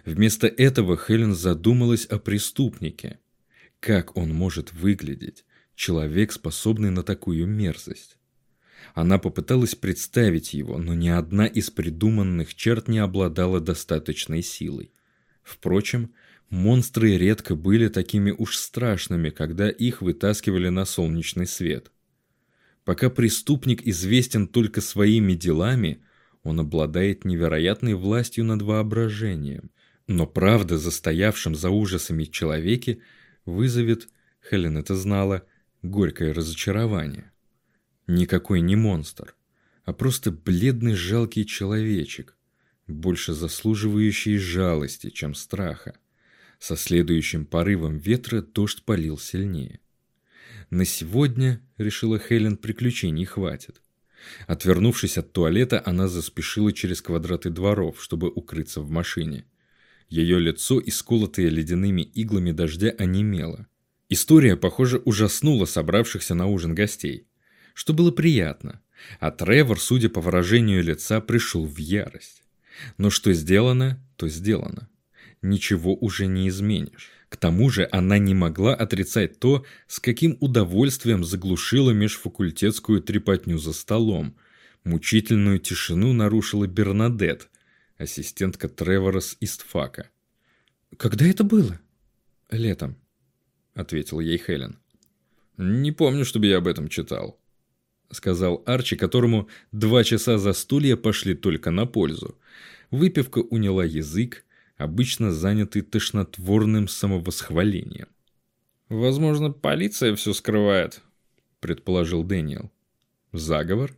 Вместо этого Хелен задумалась о преступнике. Как он может выглядеть, человек, способный на такую мерзость? Она попыталась представить его, но ни одна из придуманных черт не обладала достаточной силой. Впрочем, Монстры редко были такими уж страшными, когда их вытаскивали на солнечный свет. Пока преступник известен только своими делами, он обладает невероятной властью над воображением, но правда, застоявшим за ужасами человеке, вызовет, Хелен это знала, горькое разочарование. Никакой не монстр, а просто бледный жалкий человечек, больше заслуживающий жалости, чем страха. Со следующим порывом ветра дождь полил сильнее. На сегодня, решила Хелен, приключений хватит. Отвернувшись от туалета, она заспешила через квадраты дворов, чтобы укрыться в машине. Ее лицо, исколотое ледяными иглами дождя, онемело. История, похоже, ужаснула собравшихся на ужин гостей. Что было приятно. А Тревор, судя по выражению лица, пришел в ярость. Но что сделано, то сделано ничего уже не изменишь. К тому же она не могла отрицать то, с каким удовольствием заглушила межфакультетскую трепотню за столом. Мучительную тишину нарушила Бернадет, ассистентка Тревора с Истфака. «Когда это было?» «Летом», — ответил ей Хелен. «Не помню, чтобы я об этом читал», — сказал Арчи, которому два часа за стулья пошли только на пользу. Выпивка уняла язык, обычно занятый тошнотворным самовосхвалением. «Возможно, полиция все скрывает», — предположил Дэниел. «Заговор?»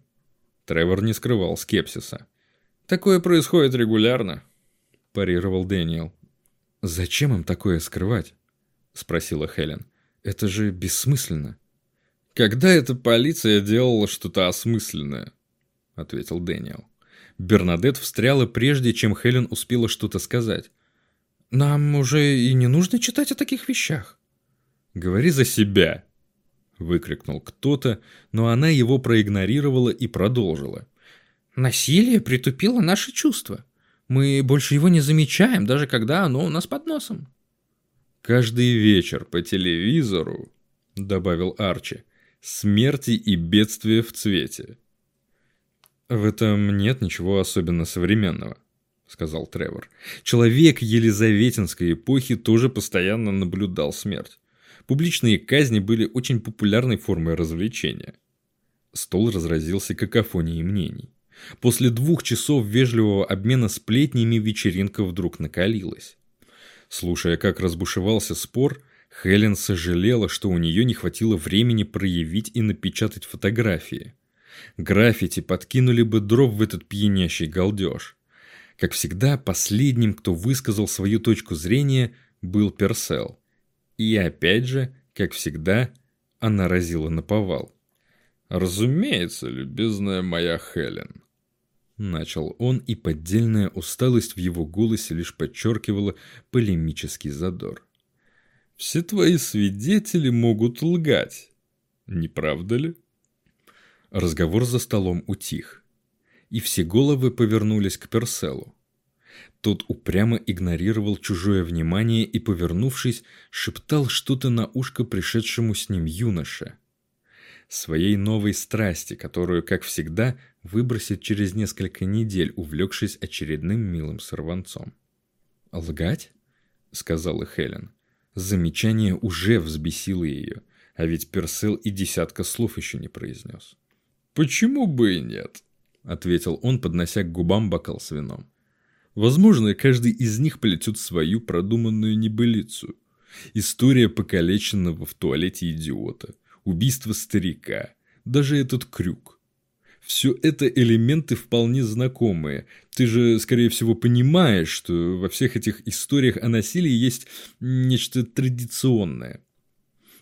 Тревор не скрывал скепсиса. «Такое происходит регулярно», — парировал Дэниел. «Зачем им такое скрывать?» — спросила Хелен. «Это же бессмысленно». «Когда эта полиция делала что-то осмысленное», — ответил Дэниел. Бернадет встряла прежде, чем Хелен успела что-то сказать. «Нам уже и не нужно читать о таких вещах». «Говори за себя!» — выкрикнул кто-то, но она его проигнорировала и продолжила. «Насилие притупило наши чувства. Мы больше его не замечаем, даже когда оно у нас под носом». «Каждый вечер по телевизору», — добавил Арчи, — «смерти и бедствия в цвете». «В этом нет ничего особенно современного», — сказал Тревор. «Человек елизаветинской эпохи тоже постоянно наблюдал смерть. Публичные казни были очень популярной формой развлечения». Стол разразился какофонией мнений. После двух часов вежливого обмена сплетнями вечеринка вдруг накалилась. Слушая, как разбушевался спор, Хелен сожалела, что у нее не хватило времени проявить и напечатать фотографии. Граффити подкинули бы дров в этот пьянящий галдеж. Как всегда, последним, кто высказал свою точку зрения, был Персел. И опять же, как всегда, она разила на повал. «Разумеется, любезная моя Хелен», — начал он, и поддельная усталость в его голосе лишь подчеркивала полемический задор. «Все твои свидетели могут лгать, не правда ли?» Разговор за столом утих, и все головы повернулись к Перселу. Тот упрямо игнорировал чужое внимание и, повернувшись, шептал что-то на ушко пришедшему с ним юноше. Своей новой страсти, которую, как всегда, выбросит через несколько недель, увлекшись очередным милым сорванцом. «Лгать?» — сказала Хелен. Замечание уже взбесило ее, а ведь Персел и десятка слов еще не произнес. «Почему бы и нет?» — ответил он, поднося к губам бокал с вином. «Возможно, каждый из них плетет свою продуманную небылицу. История покалеченного в туалете идиота, убийство старика, даже этот крюк. Все это элементы вполне знакомые. Ты же, скорее всего, понимаешь, что во всех этих историях о насилии есть нечто традиционное.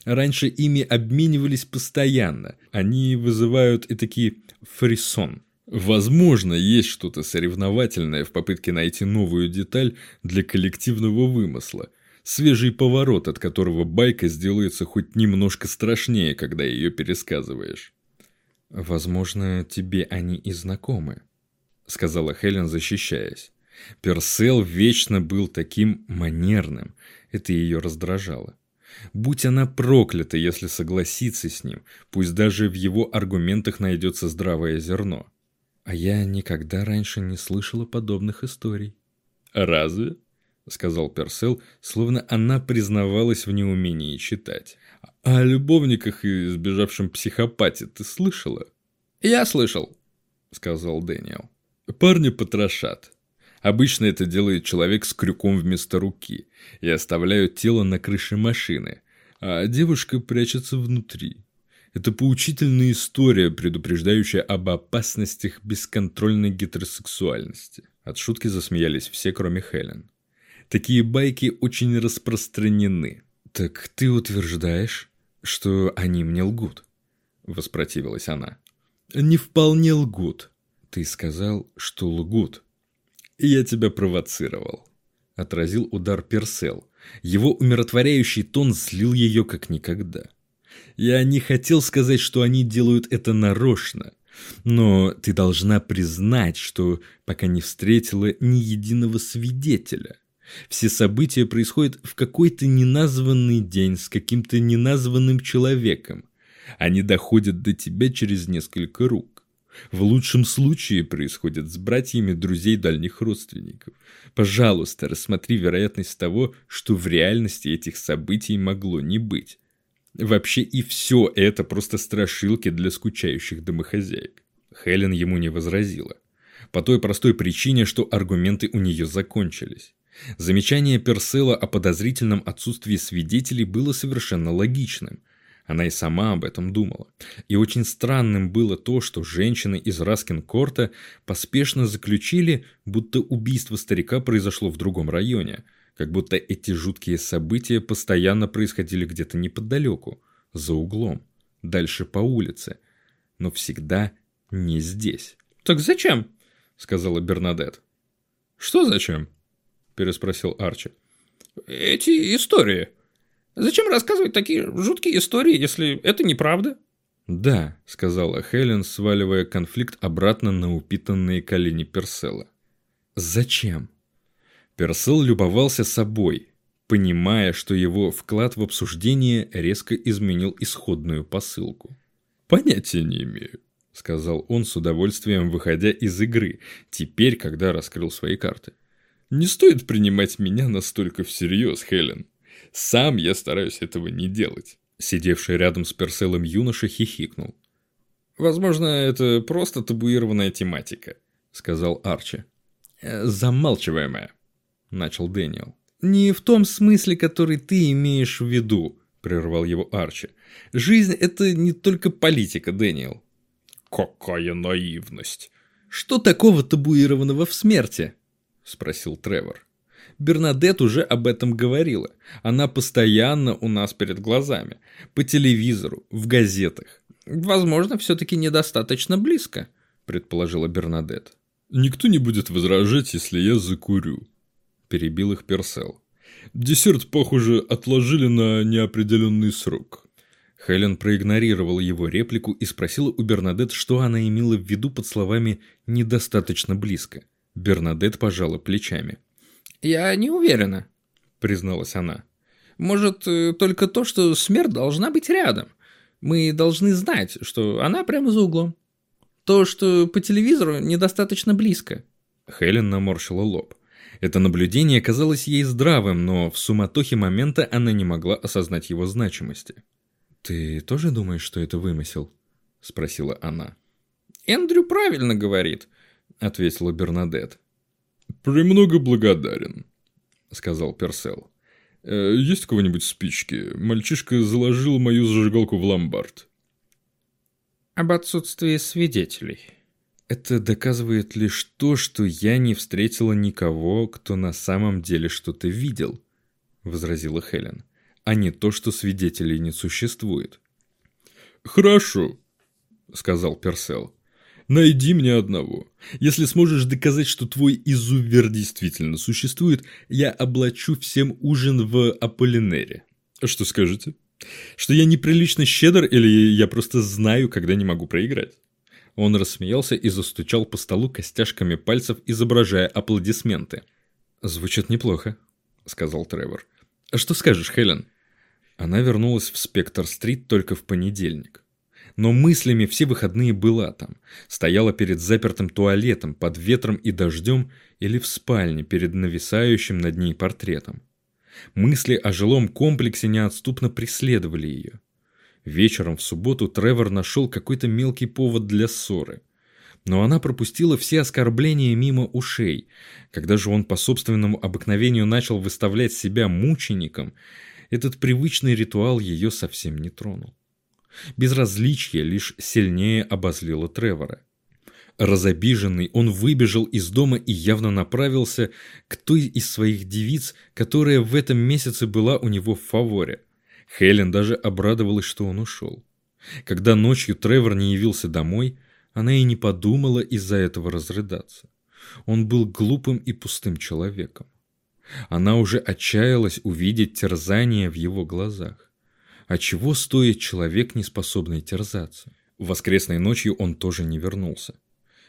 Раньше ими обменивались постоянно. Они вызывают и такие фрисон. Возможно, есть что-то соревновательное в попытке найти новую деталь для коллективного вымысла. Свежий поворот, от которого байка сделается хоть немножко страшнее, когда ее пересказываешь. «Возможно, тебе они и знакомы», — сказала Хелен, защищаясь. Персел вечно был таким манерным. Это ее раздражало. Будь она проклята, если согласиться с ним, пусть даже в его аргументах найдется здравое зерно. А я никогда раньше не слышала подобных историй. Разве? сказал Персел, словно она признавалась в неумении читать. «О любовниках и сбежавшем психопате ты слышала?» «Я слышал», — сказал Дэниел. «Парня потрошат. Обычно это делает человек с крюком вместо руки и оставляют тело на крыше машины, а девушка прячется внутри. Это поучительная история, предупреждающая об опасностях бесконтрольной гетеросексуальности. От шутки засмеялись все, кроме Хелен. Такие байки очень распространены. «Так ты утверждаешь, что они мне лгут?» – воспротивилась она. «Не вполне лгут. Ты сказал, что лгут. Я тебя провоцировал», – отразил удар Персел. Его умиротворяющий тон злил ее как никогда. Я не хотел сказать, что они делают это нарочно. Но ты должна признать, что пока не встретила ни единого свидетеля. Все события происходят в какой-то неназванный день с каким-то неназванным человеком. Они доходят до тебя через несколько рук. В лучшем случае происходят с братьями друзей дальних родственников. Пожалуйста, рассмотри вероятность того, что в реальности этих событий могло не быть. Вообще и все это просто страшилки для скучающих домохозяек. Хелен ему не возразила. По той простой причине, что аргументы у нее закончились. Замечание Персела о подозрительном отсутствии свидетелей было совершенно логичным. Она и сама об этом думала. И очень странным было то, что женщины из Раскин-Корта поспешно заключили, будто убийство старика произошло в другом районе – как будто эти жуткие события постоянно происходили где-то неподалеку, за углом, дальше по улице, но всегда не здесь. «Так зачем?» — сказала Бернадет. «Что зачем?» — переспросил Арчи. «Эти истории. Зачем рассказывать такие жуткие истории, если это неправда?» «Да», — сказала Хелен, сваливая конфликт обратно на упитанные колени Персела. «Зачем?» Персел любовался собой, понимая, что его вклад в обсуждение резко изменил исходную посылку. «Понятия не имею», — сказал он с удовольствием, выходя из игры, теперь, когда раскрыл свои карты. «Не стоит принимать меня настолько всерьез, Хелен. Сам я стараюсь этого не делать». Сидевший рядом с Перселом юноша хихикнул. «Возможно, это просто табуированная тематика», — сказал Арчи. «Э, «Замалчиваемая». — начал Дэниел. «Не в том смысле, который ты имеешь в виду», — прервал его Арчи. «Жизнь — это не только политика, Дэниел». «Какая наивность!» «Что такого табуированного в смерти?» — спросил Тревор. Бернадет уже об этом говорила. Она постоянно у нас перед глазами. По телевизору, в газетах. Возможно, все-таки недостаточно близко, предположила Бернадет. Никто не будет возражать, если я закурю, перебил их Персел. Десерт, похоже, отложили на неопределенный срок. Хелен проигнорировала его реплику и спросила у Бернадет, что она имела в виду под словами «недостаточно близко». Бернадет пожала плечами. «Я не уверена», — призналась она. «Может, э, только то, что смерть должна быть рядом. Мы должны знать, что она прямо за углом. То, что по телевизору недостаточно близко». Хелен наморщила лоб. Это наблюдение казалось ей здравым, но в суматохе момента она не могла осознать его значимости. «Ты тоже думаешь, что это вымысел?» – спросила она. «Эндрю правильно говорит», – ответила Бернадет. «Премного благодарен», – сказал Персел. «Э, «Есть у кого-нибудь спички? Мальчишка заложил мою зажигалку в ломбард». «Об отсутствии свидетелей», это доказывает лишь то, что я не встретила никого, кто на самом деле что-то видел, возразила Хелен, а не то, что свидетелей не существует. Хорошо, сказал Персел. Найди мне одного. Если сможешь доказать, что твой изувер действительно существует, я облачу всем ужин в Аполлинере. Что скажете? Что я неприлично щедр или я просто знаю, когда не могу проиграть? Он рассмеялся и застучал по столу костяшками пальцев, изображая аплодисменты. «Звучит неплохо», — сказал Тревор. «А что скажешь, Хелен?» Она вернулась в Спектр-стрит только в понедельник. Но мыслями все выходные была там. Стояла перед запертым туалетом, под ветром и дождем или в спальне перед нависающим над ней портретом. Мысли о жилом комплексе неотступно преследовали ее. Вечером в субботу Тревор нашел какой-то мелкий повод для ссоры. Но она пропустила все оскорбления мимо ушей. Когда же он по собственному обыкновению начал выставлять себя мучеником, этот привычный ритуал ее совсем не тронул. Безразличие лишь сильнее обозлило Тревора. Разобиженный, он выбежал из дома и явно направился к той из своих девиц, которая в этом месяце была у него в фаворе. Хелен даже обрадовалась, что он ушел. Когда ночью Тревор не явился домой, она и не подумала из-за этого разрыдаться. Он был глупым и пустым человеком. Она уже отчаялась увидеть терзание в его глазах. А чего стоит человек, не способный терзаться? Воскресной ночью он тоже не вернулся.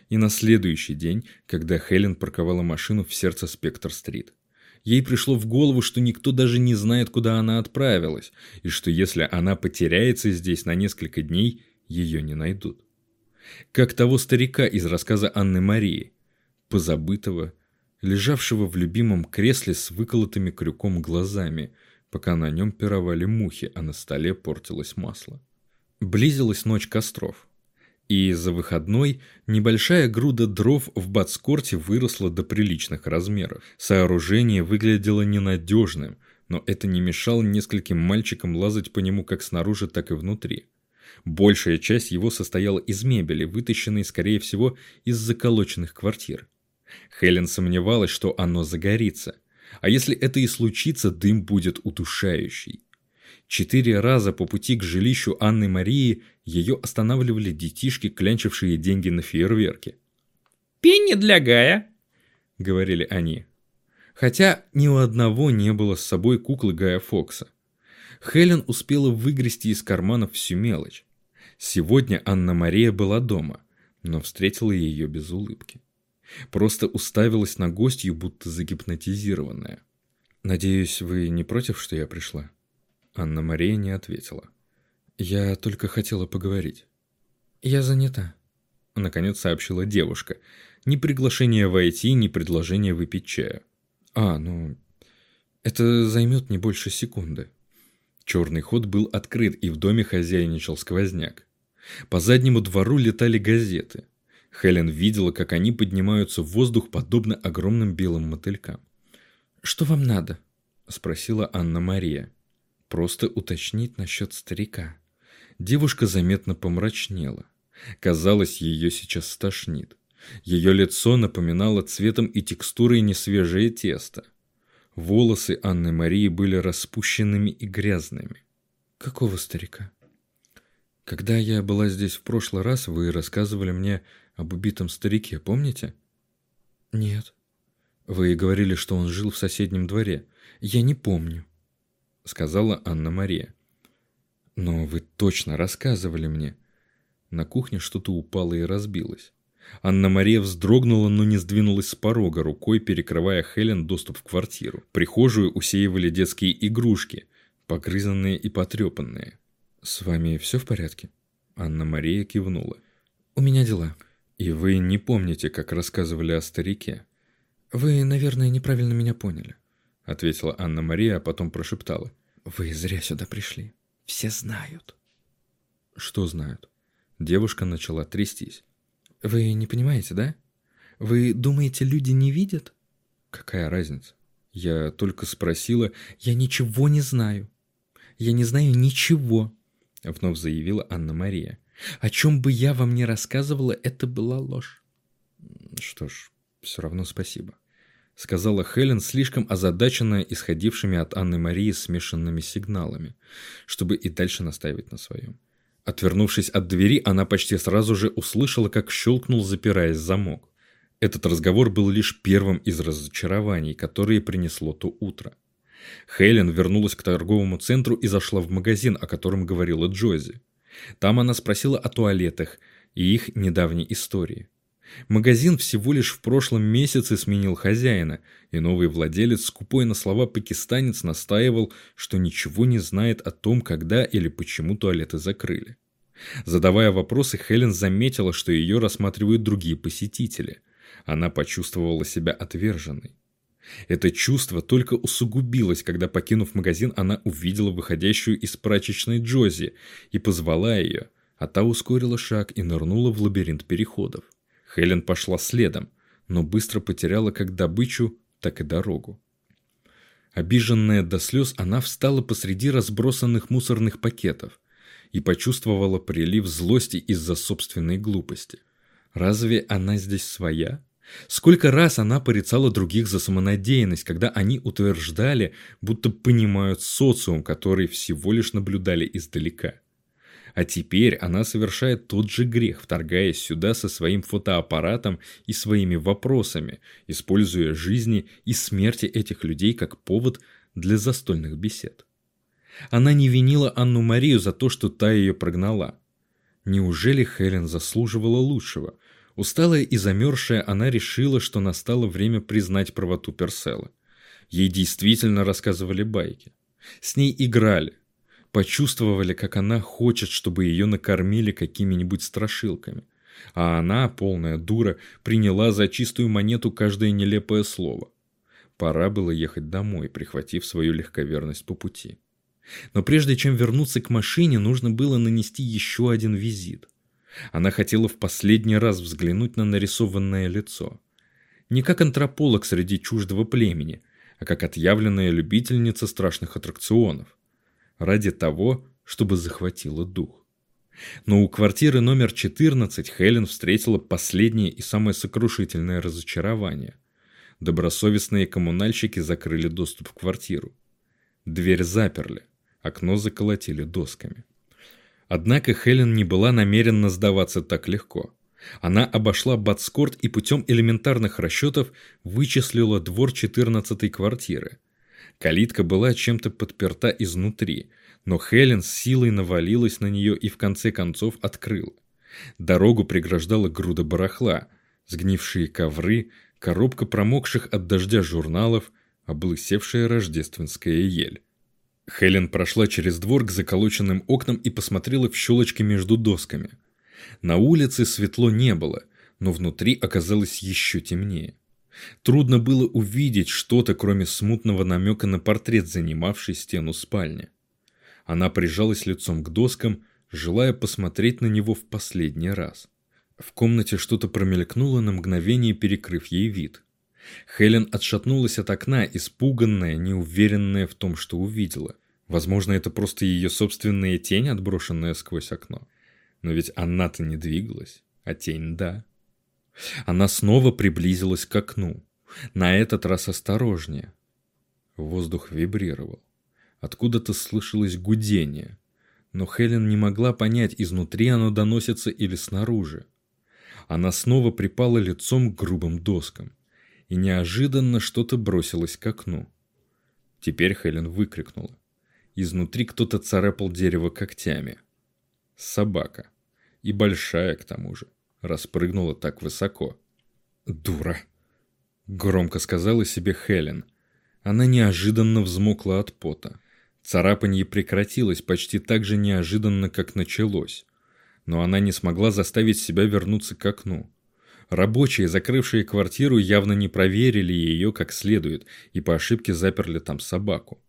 И на следующий день, когда Хелен парковала машину в сердце Спектр-стрит. Ей пришло в голову, что никто даже не знает, куда она отправилась, и что если она потеряется здесь на несколько дней, ее не найдут. Как того старика из рассказа Анны Марии, позабытого, лежавшего в любимом кресле с выколотыми крюком глазами, пока на нем пировали мухи, а на столе портилось масло. Близилась ночь костров. И за выходной небольшая груда дров в Батскорте выросла до приличных размеров. Сооружение выглядело ненадежным, но это не мешало нескольким мальчикам лазать по нему как снаружи, так и внутри. Большая часть его состояла из мебели, вытащенной, скорее всего, из заколоченных квартир. Хелен сомневалась, что оно загорится. А если это и случится, дым будет удушающий. Четыре раза по пути к жилищу Анны Марии ее останавливали детишки, клянчившие деньги на фейерверки. «Пенни для Гая», — говорили они. Хотя ни у одного не было с собой куклы Гая Фокса. Хелен успела выгрести из карманов всю мелочь. Сегодня Анна-Мария была дома, но встретила ее без улыбки. Просто уставилась на гостью, будто загипнотизированная. «Надеюсь, вы не против, что я пришла?» Анна-Мария не ответила. «Я только хотела поговорить». «Я занята», — наконец сообщила девушка. Ни приглашение войти, ни предложение выпить чая. «А, ну, это займет не больше секунды». Черный ход был открыт, и в доме хозяйничал сквозняк. По заднему двору летали газеты. Хелен видела, как они поднимаются в воздух, подобно огромным белым мотылькам. «Что вам надо?» – спросила Анна-Мария. «Просто уточнить насчет старика». Девушка заметно помрачнела. Казалось, ее сейчас стошнит. Ее лицо напоминало цветом и текстурой несвежее тесто. Волосы Анны Марии были распущенными и грязными. «Какого старика?» «Когда я была здесь в прошлый раз, вы рассказывали мне об убитом старике, помните?» «Нет». «Вы говорили, что он жил в соседнем дворе. Я не помню», — сказала Анна-Мария. «Но вы точно рассказывали мне». На кухне что-то упало и разбилось. Анна-Мария вздрогнула, но не сдвинулась с порога, рукой перекрывая Хелен доступ в квартиру. Прихожую усеивали детские игрушки, погрызанные и потрепанные. «С вами все в порядке?» Анна-Мария кивнула. «У меня дела». «И вы не помните, как рассказывали о старике?» «Вы, наверное, неправильно меня поняли», — ответила Анна-Мария, а потом прошептала. «Вы зря сюда пришли. Все знают». «Что знают?» Девушка начала трястись. «Вы не понимаете, да? Вы думаете, люди не видят?» «Какая разница?» Я только спросила. «Я ничего не знаю. Я не знаю ничего», — вновь заявила Анна-Мария. О чем бы я вам ни рассказывала, это была ложь. Что ж, все равно спасибо. Сказала Хелен, слишком озадаченная исходившими от Анны Марии смешанными сигналами, чтобы и дальше настаивать на своем. Отвернувшись от двери, она почти сразу же услышала, как щелкнул, запираясь замок. Этот разговор был лишь первым из разочарований, которые принесло то утро. Хелен вернулась к торговому центру и зашла в магазин, о котором говорила Джози. Там она спросила о туалетах и их недавней истории. Магазин всего лишь в прошлом месяце сменил хозяина, и новый владелец, скупой на слова пакистанец, настаивал, что ничего не знает о том, когда или почему туалеты закрыли. Задавая вопросы, Хелен заметила, что ее рассматривают другие посетители. Она почувствовала себя отверженной. Это чувство только усугубилось, когда, покинув магазин, она увидела выходящую из прачечной Джози и позвала ее, а та ускорила шаг и нырнула в лабиринт переходов. Хелен пошла следом, но быстро потеряла как добычу, так и дорогу. Обиженная до слез, она встала посреди разбросанных мусорных пакетов и почувствовала прилив злости из-за собственной глупости. Разве она здесь своя? Сколько раз она порицала других за самонадеянность, когда они утверждали, будто понимают социум, который всего лишь наблюдали издалека. А теперь она совершает тот же грех, вторгаясь сюда со своим фотоаппаратом и своими вопросами, используя жизни и смерти этих людей как повод для застольных бесед. Она не винила Анну Марию за то, что та ее прогнала. Неужели Хелен заслуживала лучшего – Усталая и замерзшая, она решила, что настало время признать правоту Персела. Ей действительно рассказывали байки. С ней играли. Почувствовали, как она хочет, чтобы ее накормили какими-нибудь страшилками. А она, полная дура, приняла за чистую монету каждое нелепое слово. Пора было ехать домой, прихватив свою легковерность по пути. Но прежде чем вернуться к машине, нужно было нанести еще один визит. Она хотела в последний раз взглянуть на нарисованное лицо. Не как антрополог среди чуждого племени, а как отъявленная любительница страшных аттракционов. Ради того, чтобы захватила дух. Но у квартиры номер 14 Хелен встретила последнее и самое сокрушительное разочарование. Добросовестные коммунальщики закрыли доступ в квартиру. Дверь заперли, окно заколотили досками. Однако Хелен не была намерена сдаваться так легко. Она обошла Батскорт и путем элементарных расчетов вычислила двор 14-й квартиры. Калитка была чем-то подперта изнутри, но Хелен с силой навалилась на нее и в конце концов открыла. Дорогу преграждала груда барахла, сгнившие ковры, коробка промокших от дождя журналов, облысевшая рождественская ель. Хелен прошла через двор к заколоченным окнам и посмотрела в щелочки между досками. На улице светло не было, но внутри оказалось еще темнее. Трудно было увидеть что-то, кроме смутного намека на портрет, занимавший стену спальни. Она прижалась лицом к доскам, желая посмотреть на него в последний раз. В комнате что-то промелькнуло на мгновение, перекрыв ей вид. Хелен отшатнулась от окна, испуганная, неуверенная в том, что увидела. Возможно, это просто ее собственная тень, отброшенная сквозь окно. Но ведь она-то не двигалась, а тень – да. Она снова приблизилась к окну, на этот раз осторожнее. Воздух вибрировал. Откуда-то слышалось гудение, но Хелен не могла понять, изнутри оно доносится или снаружи. Она снова припала лицом к грубым доскам и неожиданно что-то бросилось к окну. Теперь Хелен выкрикнула. Изнутри кто-то царапал дерево когтями. Собака. И большая, к тому же. Распрыгнула так высоко. «Дура!» Громко сказала себе Хелен. Она неожиданно взмокла от пота. Царапанье прекратилось почти так же неожиданно, как началось. Но она не смогла заставить себя вернуться к окну. Рабочие, закрывшие квартиру, явно не проверили ее как следует и по ошибке заперли там собаку.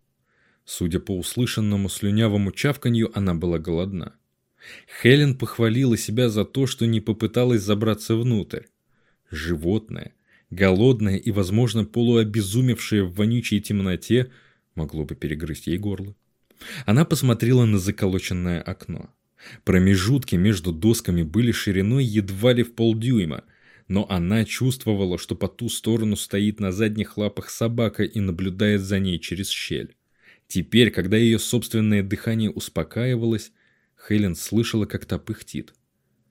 Судя по услышанному слюнявому чавканью, она была голодна. Хелен похвалила себя за то, что не попыталась забраться внутрь. Животное, голодное и, возможно, полуобезумевшее в вонючей темноте, могло бы перегрызть ей горло. Она посмотрела на заколоченное окно. Промежутки между досками были шириной едва ли в полдюйма, но она чувствовала, что по ту сторону стоит на задних лапах собака и наблюдает за ней через щель. Теперь, когда ее собственное дыхание успокаивалось, Хелен слышала, как та пыхтит.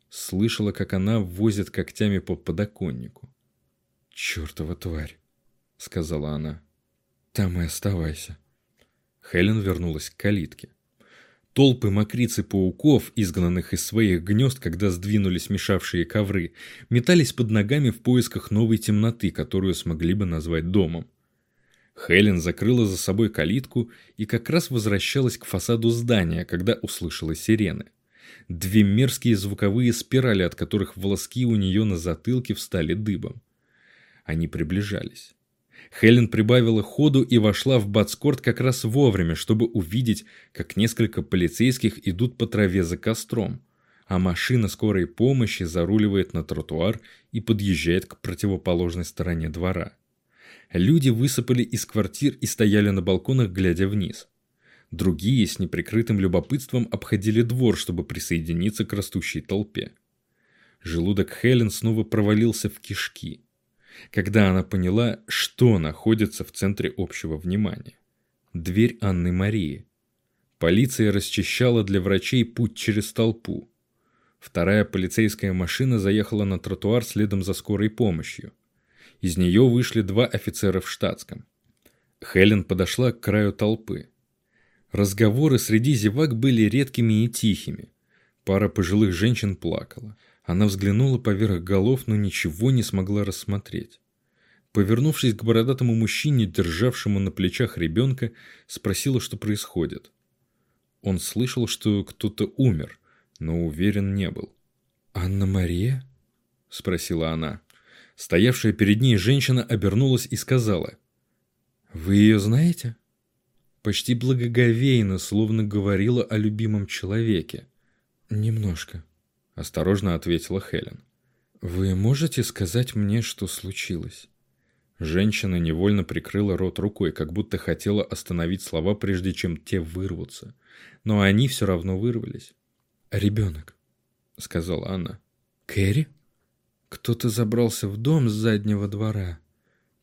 Слышала, как она возит когтями по подоконнику. «Чертова тварь!» — сказала она. «Там и оставайся». Хелен вернулась к калитке. Толпы мокриц и пауков, изгнанных из своих гнезд, когда сдвинулись мешавшие ковры, метались под ногами в поисках новой темноты, которую смогли бы назвать домом. Хелен закрыла за собой калитку и как раз возвращалась к фасаду здания, когда услышала сирены. Две мерзкие звуковые спирали, от которых волоски у нее на затылке встали дыбом. Они приближались. Хелен прибавила ходу и вошла в Батскорт как раз вовремя, чтобы увидеть, как несколько полицейских идут по траве за костром, а машина скорой помощи заруливает на тротуар и подъезжает к противоположной стороне двора. Люди высыпали из квартир и стояли на балконах, глядя вниз. Другие с неприкрытым любопытством обходили двор, чтобы присоединиться к растущей толпе. Желудок Хелен снова провалился в кишки, когда она поняла, что находится в центре общего внимания. Дверь Анны Марии. Полиция расчищала для врачей путь через толпу. Вторая полицейская машина заехала на тротуар следом за скорой помощью. Из нее вышли два офицера в штатском. Хелен подошла к краю толпы. Разговоры среди зевак были редкими и тихими. Пара пожилых женщин плакала. Она взглянула поверх голов, но ничего не смогла рассмотреть. Повернувшись к бородатому мужчине, державшему на плечах ребенка, спросила, что происходит. Он слышал, что кто-то умер, но уверен не был. «Анна-Мария?» – спросила она. Стоявшая перед ней женщина обернулась и сказала. «Вы ее знаете?» Почти благоговейно, словно говорила о любимом человеке. «Немножко», — осторожно ответила Хелен. «Вы можете сказать мне, что случилось?» Женщина невольно прикрыла рот рукой, как будто хотела остановить слова, прежде чем те вырвутся. Но они все равно вырвались. «Ребенок», — сказала она. «Кэрри?» Кто-то забрался в дом с заднего двора,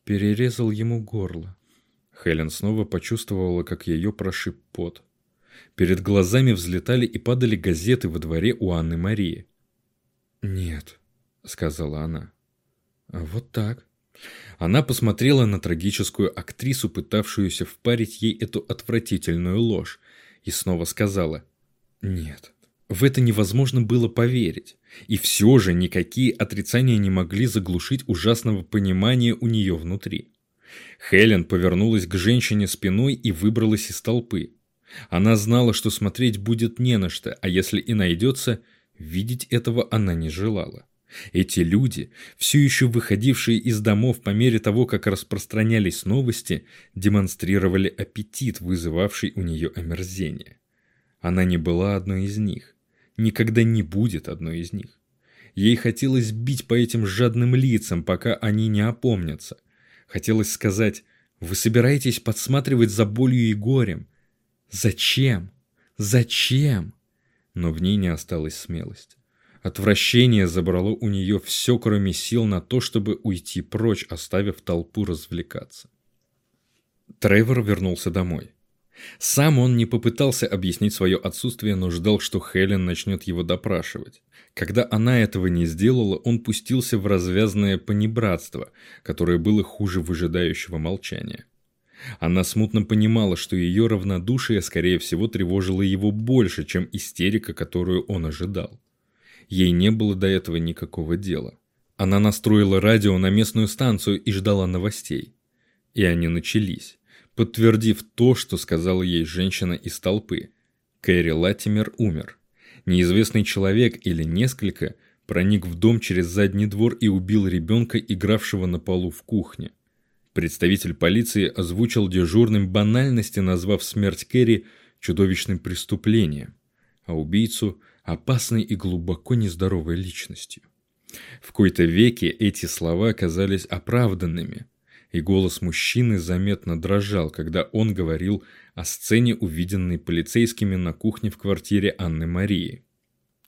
перерезал ему горло. Хелен снова почувствовала, как ее прошиб пот. Перед глазами взлетали и падали газеты во дворе у Анны Марии. «Нет», — сказала она. «А «Вот так». Она посмотрела на трагическую актрису, пытавшуюся впарить ей эту отвратительную ложь, и снова сказала «Нет». В это невозможно было поверить. И все же никакие отрицания не могли заглушить ужасного понимания у нее внутри. Хелен повернулась к женщине спиной и выбралась из толпы. Она знала, что смотреть будет не на что, а если и найдется, видеть этого она не желала. Эти люди, все еще выходившие из домов по мере того, как распространялись новости, демонстрировали аппетит, вызывавший у нее омерзение. Она не была одной из них никогда не будет одной из них. Ей хотелось бить по этим жадным лицам, пока они не опомнятся. Хотелось сказать, вы собираетесь подсматривать за болью и горем. Зачем? Зачем? Но в ней не осталось смелости. Отвращение забрало у нее все, кроме сил на то, чтобы уйти прочь, оставив толпу развлекаться. Тревор вернулся домой. Сам он не попытался объяснить свое отсутствие, но ждал, что Хелен начнет его допрашивать. Когда она этого не сделала, он пустился в развязное понебратство, которое было хуже выжидающего молчания. Она смутно понимала, что ее равнодушие, скорее всего, тревожило его больше, чем истерика, которую он ожидал. Ей не было до этого никакого дела. Она настроила радио на местную станцию и ждала новостей. И они начались подтвердив то, что сказала ей женщина из толпы. Кэрри Латимер умер. Неизвестный человек или несколько проник в дом через задний двор и убил ребенка, игравшего на полу в кухне. Представитель полиции озвучил дежурным банальности, назвав смерть Кэрри чудовищным преступлением, а убийцу – опасной и глубоко нездоровой личностью. В кои-то веке эти слова казались оправданными – и голос мужчины заметно дрожал, когда он говорил о сцене, увиденной полицейскими на кухне в квартире Анны Марии.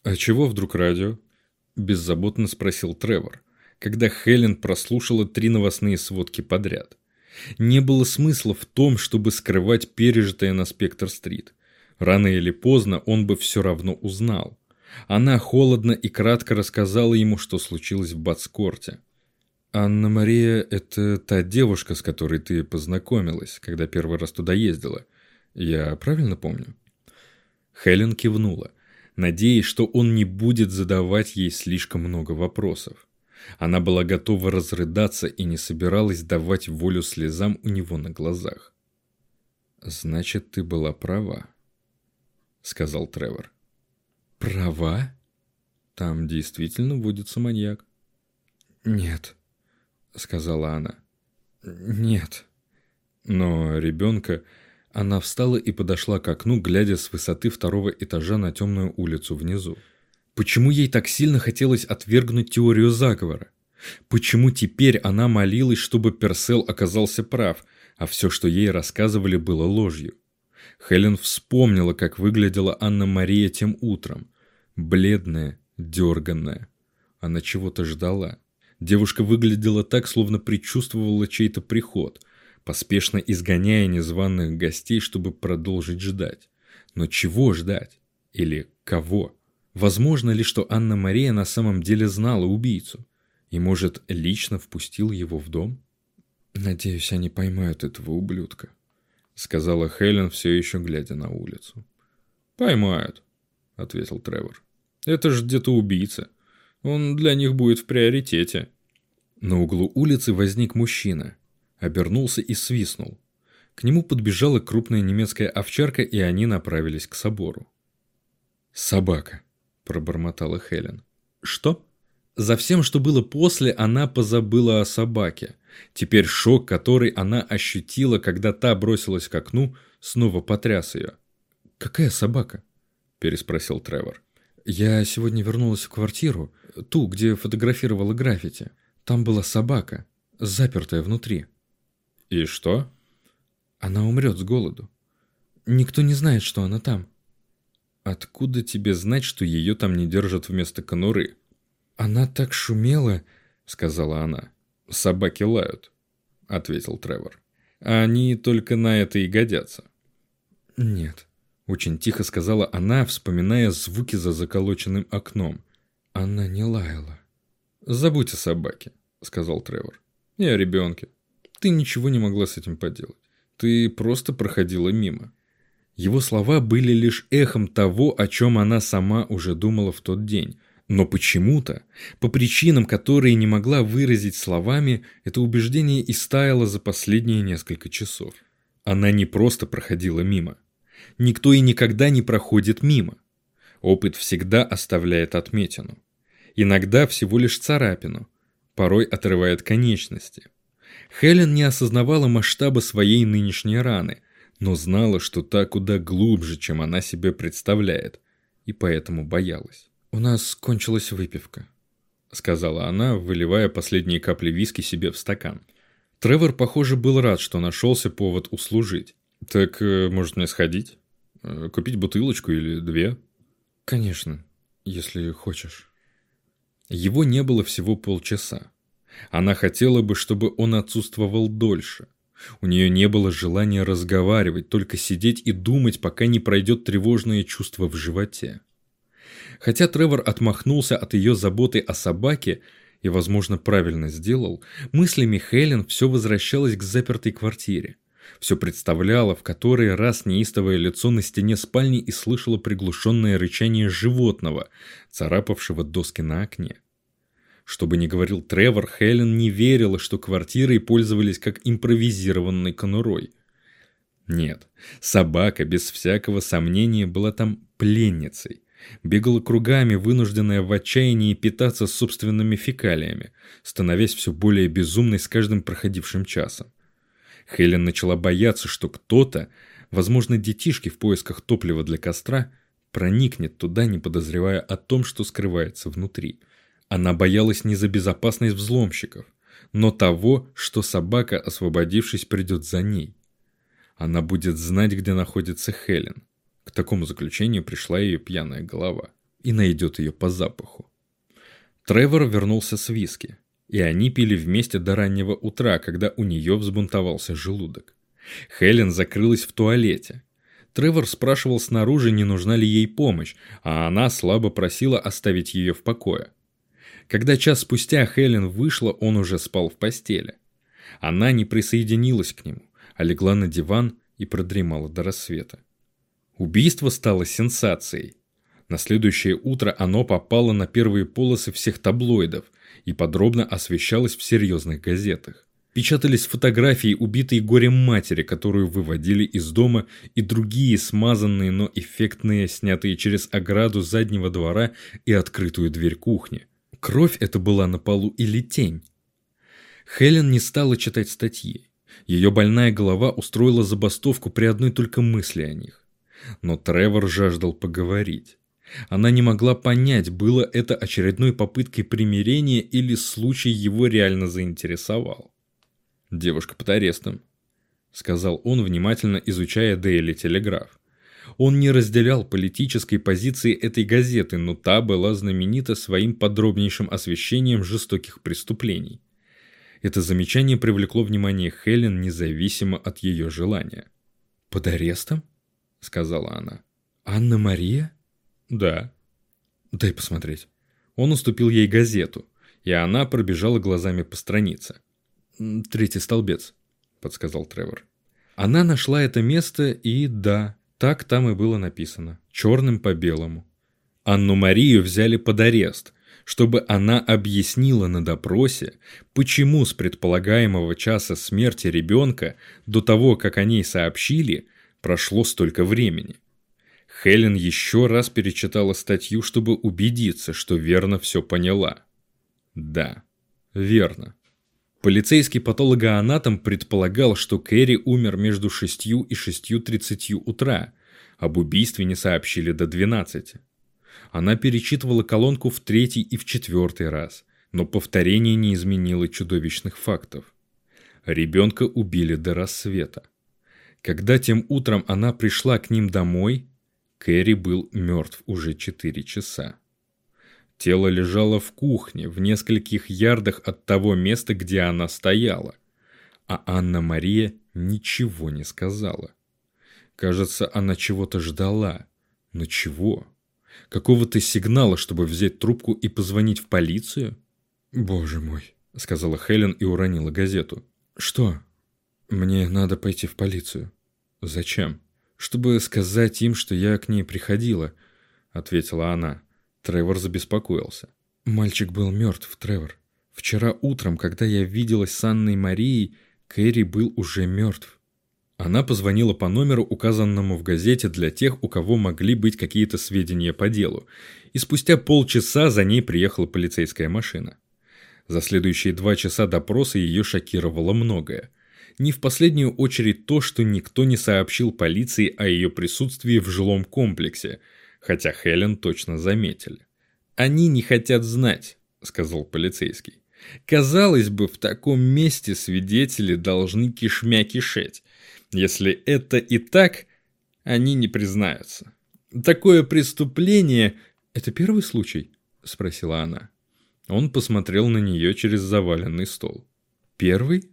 «А чего вдруг радио?» – беззаботно спросил Тревор, когда Хелен прослушала три новостные сводки подряд. Не было смысла в том, чтобы скрывать пережитое на Спектр-стрит. Рано или поздно он бы все равно узнал. Она холодно и кратко рассказала ему, что случилось в Батскорте. «Анна-Мария — это та девушка, с которой ты познакомилась, когда первый раз туда ездила. Я правильно помню?» Хелен кивнула, надеясь, что он не будет задавать ей слишком много вопросов. Она была готова разрыдаться и не собиралась давать волю слезам у него на глазах. «Значит, ты была права», — сказал Тревор. Права? Там действительно водится маньяк. Нет, сказала она. Нет. Но ребенка... Она встала и подошла к окну, глядя с высоты второго этажа на темную улицу внизу. Почему ей так сильно хотелось отвергнуть теорию заговора? Почему теперь она молилась, чтобы Персел оказался прав, а все, что ей рассказывали, было ложью? Хелен вспомнила, как выглядела Анна-Мария тем утром. Бледная, дерганная. Она чего-то ждала. Девушка выглядела так, словно предчувствовала чей-то приход, поспешно изгоняя незваных гостей, чтобы продолжить ждать. Но чего ждать? Или кого? Возможно ли, что Анна-Мария на самом деле знала убийцу? И, может, лично впустил его в дом? «Надеюсь, они поймают этого ублюдка», — сказала Хелен, все еще глядя на улицу. «Поймают», — ответил Тревор. «Это же где-то убийца. Он для них будет в приоритете». На углу улицы возник мужчина. Обернулся и свистнул. К нему подбежала крупная немецкая овчарка, и они направились к собору. «Собака», — пробормотала Хелен. «Что?» За всем, что было после, она позабыла о собаке. Теперь шок, который она ощутила, когда та бросилась к окну, снова потряс ее. «Какая собака?» – переспросил Тревор. «Я сегодня вернулась в квартиру, ту, где фотографировала граффити. Там была собака, запертая внутри». «И что?» «Она умрет с голоду. Никто не знает, что она там». «Откуда тебе знать, что ее там не держат вместо конуры?» «Она так шумела», — сказала она. «Собаки лают», — ответил Тревор. «Они только на это и годятся». «Нет», — очень тихо сказала она, вспоминая звуки за заколоченным окном. Она не лаяла. «Забудь о собаке», — сказал Тревор. «И о ребенке. Ты ничего не могла с этим поделать. Ты просто проходила мимо». Его слова были лишь эхом того, о чем она сама уже думала в тот день — но почему-то, по причинам, которые не могла выразить словами, это убеждение истаяло за последние несколько часов. Она не просто проходила мимо. Никто и никогда не проходит мимо. Опыт всегда оставляет отметину. Иногда всего лишь царапину, порой отрывает конечности. Хелен не осознавала масштаба своей нынешней раны, но знала, что та куда глубже, чем она себе представляет, и поэтому боялась. «У нас кончилась выпивка», — сказала она, выливая последние капли виски себе в стакан. Тревор, похоже, был рад, что нашелся повод услужить. «Так, э, может, мне сходить? Э, купить бутылочку или две?» «Конечно, если хочешь». Его не было всего полчаса. Она хотела бы, чтобы он отсутствовал дольше. У нее не было желания разговаривать, только сидеть и думать, пока не пройдет тревожное чувство в животе. Хотя Тревор отмахнулся от ее заботы о собаке и, возможно, правильно сделал, мыслями Хелен все возвращалось к запертой квартире. Все представляло в который раз неистовое лицо на стене спальни и слышало приглушенное рычание животного, царапавшего доски на окне. Что бы ни говорил Тревор, Хелен не верила, что квартирой пользовались как импровизированной конурой. Нет, собака без всякого сомнения была там пленницей, Бегала кругами, вынужденная в отчаянии питаться собственными фекалиями, становясь все более безумной с каждым проходившим часом. Хелен начала бояться, что кто-то, возможно, детишки в поисках топлива для костра, проникнет туда, не подозревая о том, что скрывается внутри. Она боялась не за безопасность взломщиков, но того, что собака, освободившись, придет за ней. Она будет знать, где находится Хелен. К такому заключению пришла ее пьяная голова и найдет ее по запаху. Тревор вернулся с виски, и они пили вместе до раннего утра, когда у нее взбунтовался желудок. Хелен закрылась в туалете. Тревор спрашивал снаружи, не нужна ли ей помощь, а она слабо просила оставить ее в покое. Когда час спустя Хелен вышла, он уже спал в постели. Она не присоединилась к нему, а легла на диван и продремала до рассвета. Убийство стало сенсацией. На следующее утро оно попало на первые полосы всех таблоидов и подробно освещалось в серьезных газетах. Печатались фотографии убитой горем матери, которую выводили из дома, и другие смазанные, но эффектные, снятые через ограду заднего двора и открытую дверь кухни. Кровь это была на полу или тень? Хелен не стала читать статьи. Ее больная голова устроила забастовку при одной только мысли о них. Но Тревор жаждал поговорить. Она не могла понять, было это очередной попыткой примирения или случай его реально заинтересовал. «Девушка под арестом», — сказал он, внимательно изучая Дейли Телеграф. Он не разделял политической позиции этой газеты, но та была знаменита своим подробнейшим освещением жестоких преступлений. Это замечание привлекло внимание Хелен независимо от ее желания. «Под арестом?» — сказала она. «Анна-Мария?» «Да». «Дай посмотреть». Он уступил ей газету, и она пробежала глазами по странице. «Третий столбец», — подсказал Тревор. Она нашла это место, и да, так там и было написано, черным по белому. Анну-Марию взяли под арест, чтобы она объяснила на допросе, почему с предполагаемого часа смерти ребенка до того, как о ней сообщили, прошло столько времени. Хелен еще раз перечитала статью, чтобы убедиться, что верно все поняла. Да, верно. Полицейский патологоанатом предполагал, что Кэрри умер между 6 и 6.30 утра. Об убийстве не сообщили до 12. Она перечитывала колонку в третий и в четвертый раз, но повторение не изменило чудовищных фактов. Ребенка убили до рассвета. Когда тем утром она пришла к ним домой, Кэрри был мертв уже 4 часа. Тело лежало в кухне, в нескольких ярдах от того места, где она стояла. А Анна-Мария ничего не сказала. Кажется, она чего-то ждала. Но чего? Какого-то сигнала, чтобы взять трубку и позвонить в полицию? «Боже мой», — сказала Хелен и уронила газету. «Что?» «Мне надо пойти в полицию». «Зачем?» «Чтобы сказать им, что я к ней приходила», — ответила она. Тревор забеспокоился. «Мальчик был мертв, Тревор. Вчера утром, когда я виделась с Анной Марией, Кэрри был уже мертв». Она позвонила по номеру, указанному в газете для тех, у кого могли быть какие-то сведения по делу, и спустя полчаса за ней приехала полицейская машина. За следующие два часа допроса ее шокировало многое. Не в последнюю очередь то, что никто не сообщил полиции о ее присутствии в жилом комплексе – хотя Хелен точно заметили. «Они не хотят знать», — сказал полицейский. «Казалось бы, в таком месте свидетели должны кишмя кишеть. Если это и так, они не признаются. Такое преступление...» «Это первый случай?» — спросила она. Он посмотрел на нее через заваленный стол. «Первый?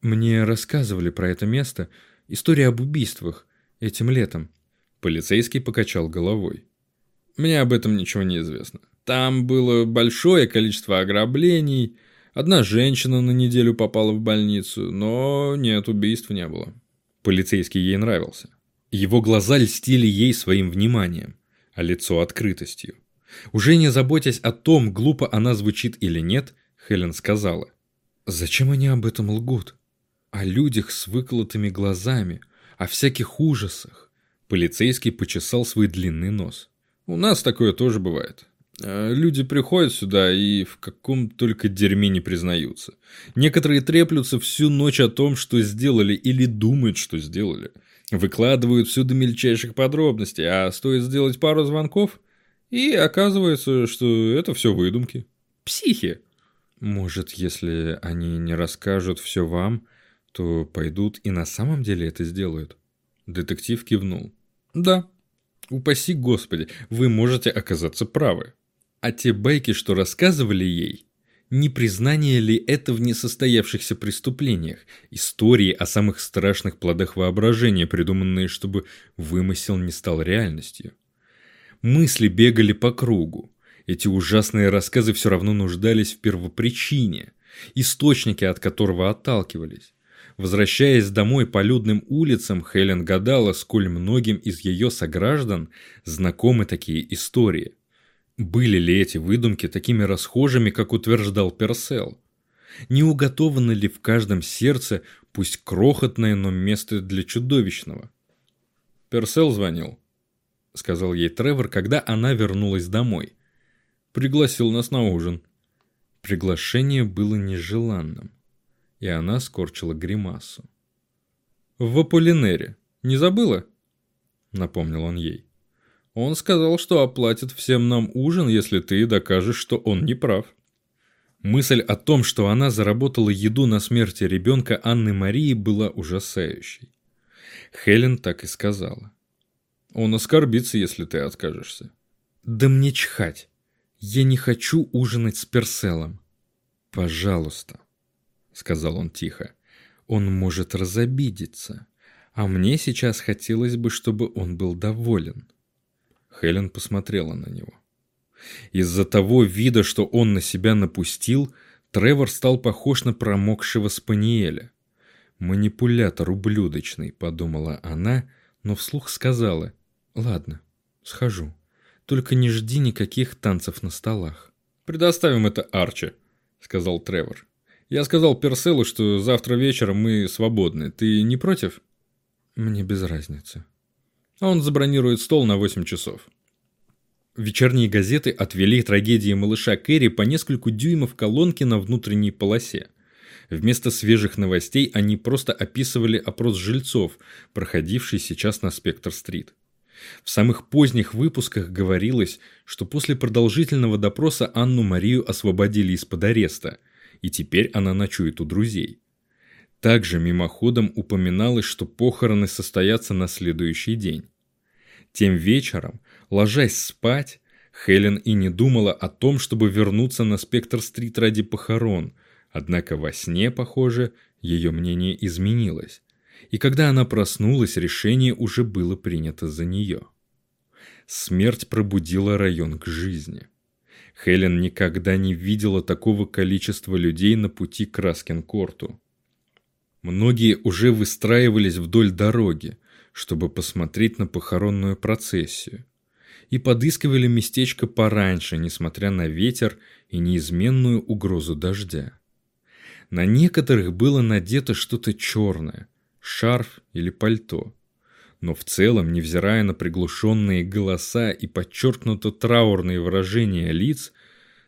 Мне рассказывали про это место. История об убийствах. Этим летом. Полицейский покачал головой. «Мне об этом ничего не известно. Там было большое количество ограблений, одна женщина на неделю попала в больницу, но нет, убийств не было». Полицейский ей нравился. Его глаза льстили ей своим вниманием, а лицо открытостью. Уже не заботясь о том, глупо она звучит или нет, Хелен сказала. «Зачем они об этом лгут? О людях с выколотыми глазами, о всяких ужасах. Полицейский почесал свой длинный нос. «У нас такое тоже бывает. А, люди приходят сюда и в каком только дерьме не признаются. Некоторые треплются всю ночь о том, что сделали или думают, что сделали. Выкладывают все до мельчайших подробностей, а стоит сделать пару звонков, и оказывается, что это все выдумки. Психи. Может, если они не расскажут все вам, то пойдут и на самом деле это сделают? Детектив кивнул. Да, упаси господи, вы можете оказаться правы. А те байки, что рассказывали ей, не признание ли это в несостоявшихся преступлениях, истории о самых страшных плодах воображения, придуманные, чтобы вымысел не стал реальностью? Мысли бегали по кругу. Эти ужасные рассказы все равно нуждались в первопричине, источнике от которого отталкивались. Возвращаясь домой по людным улицам, Хелен гадала, сколь многим из ее сограждан знакомы такие истории. Были ли эти выдумки такими расхожими, как утверждал Персел? Не уготовано ли в каждом сердце, пусть крохотное, но место для чудовищного? Персел звонил, сказал ей Тревор, когда она вернулась домой. Пригласил нас на ужин. Приглашение было нежеланным, и она скорчила гримасу. «В Аполлинере. Не забыла?» — напомнил он ей. «Он сказал, что оплатит всем нам ужин, если ты докажешь, что он не прав». Мысль о том, что она заработала еду на смерти ребенка Анны Марии, была ужасающей. Хелен так и сказала. «Он оскорбится, если ты откажешься». «Да мне чхать. Я не хочу ужинать с Перселом». «Пожалуйста», — сказал он тихо. «Он может разобидеться, а мне сейчас хотелось бы, чтобы он был доволен». Хелен посмотрела на него. Из-за того вида, что он на себя напустил, Тревор стал похож на промокшего спаниеля. «Манипулятор ублюдочный», — подумала она, но вслух сказала, «Ладно, схожу. Только не жди никаких танцев на столах». «Предоставим это Арчи», — сказал Тревор. «Я сказал Перселу, что завтра вечером мы свободны. Ты не против?» «Мне без разницы». Он забронирует стол на 8 часов. Вечерние газеты отвели трагедии малыша Кэрри по нескольку дюймов колонки на внутренней полосе. Вместо свежих новостей они просто описывали опрос жильцов, проходивший сейчас на Спектр-стрит. В самых поздних выпусках говорилось, что после продолжительного допроса Анну Марию освободили из-под ареста, и теперь она ночует у друзей. Также мимоходом упоминалось, что похороны состоятся на следующий день. Тем вечером, ложась спать, Хелен и не думала о том, чтобы вернуться на Спектр-стрит ради похорон, однако во сне, похоже, ее мнение изменилось. И когда она проснулась, решение уже было принято за нее. Смерть пробудила район к жизни. Хелен никогда не видела такого количества людей на пути к Раскин-Корту. Многие уже выстраивались вдоль дороги, чтобы посмотреть на похоронную процессию, и подыскивали местечко пораньше, несмотря на ветер и неизменную угрозу дождя. На некоторых было надето что-то черное, шарф или пальто. Но в целом, невзирая на приглушенные голоса и подчеркнуто траурные выражения лиц,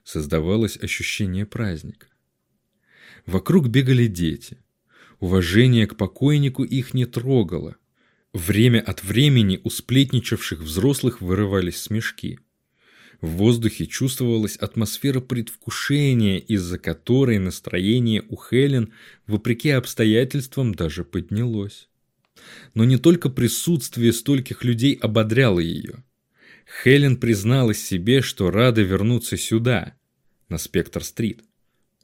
создавалось ощущение праздника. Вокруг бегали дети. Уважение к покойнику их не трогало – Время от времени у сплетничавших взрослых вырывались смешки. В воздухе чувствовалась атмосфера предвкушения, из-за которой настроение у Хелен, вопреки обстоятельствам, даже поднялось. Но не только присутствие стольких людей ободряло ее. Хелен призналась себе, что рада вернуться сюда, на Спектр-стрит.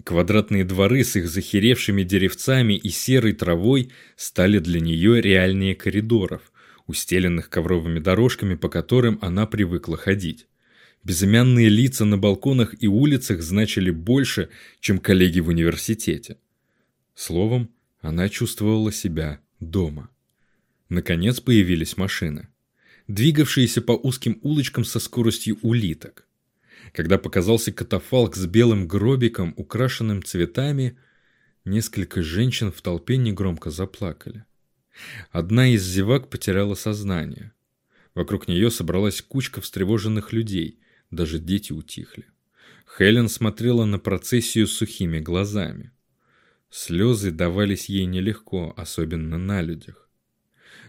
Квадратные дворы с их захеревшими деревцами и серой травой стали для нее реальнее коридоров, устеленных ковровыми дорожками, по которым она привыкла ходить. Безымянные лица на балконах и улицах значили больше, чем коллеги в университете. Словом, она чувствовала себя дома. Наконец появились машины, двигавшиеся по узким улочкам со скоростью улиток. Когда показался катафалк с белым гробиком, украшенным цветами, несколько женщин в толпе негромко заплакали. Одна из зевак потеряла сознание. Вокруг нее собралась кучка встревоженных людей, даже дети утихли. Хелен смотрела на процессию сухими глазами. Слезы давались ей нелегко, особенно на людях.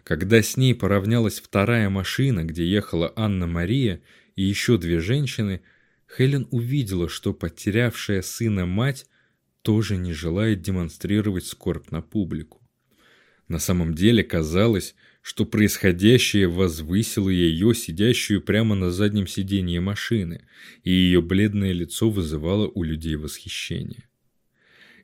Когда с ней поравнялась вторая машина, где ехала Анна-Мария и еще две женщины – Хелен увидела, что потерявшая сына мать тоже не желает демонстрировать скорбь на публику. На самом деле казалось, что происходящее возвысило ее, сидящую прямо на заднем сиденье машины, и ее бледное лицо вызывало у людей восхищение.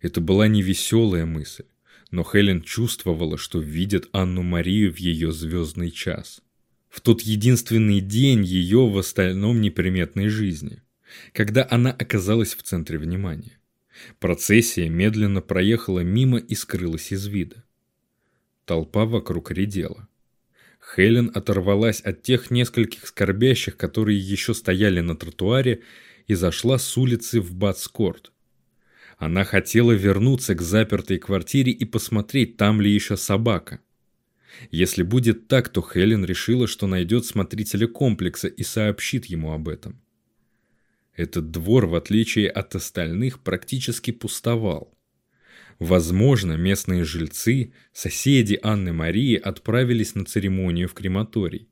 Это была невеселая мысль, но Хелен чувствовала, что видит Анну-Марию в ее звездный час. В тот единственный день ее в остальном неприметной жизни – когда она оказалась в центре внимания. Процессия медленно проехала мимо и скрылась из вида. Толпа вокруг редела. Хелен оторвалась от тех нескольких скорбящих, которые еще стояли на тротуаре, и зашла с улицы в Батскорт. Она хотела вернуться к запертой квартире и посмотреть, там ли еще собака. Если будет так, то Хелен решила, что найдет смотрителя комплекса и сообщит ему об этом. Этот двор, в отличие от остальных, практически пустовал. Возможно, местные жильцы, соседи Анны Марии отправились на церемонию в крематорий.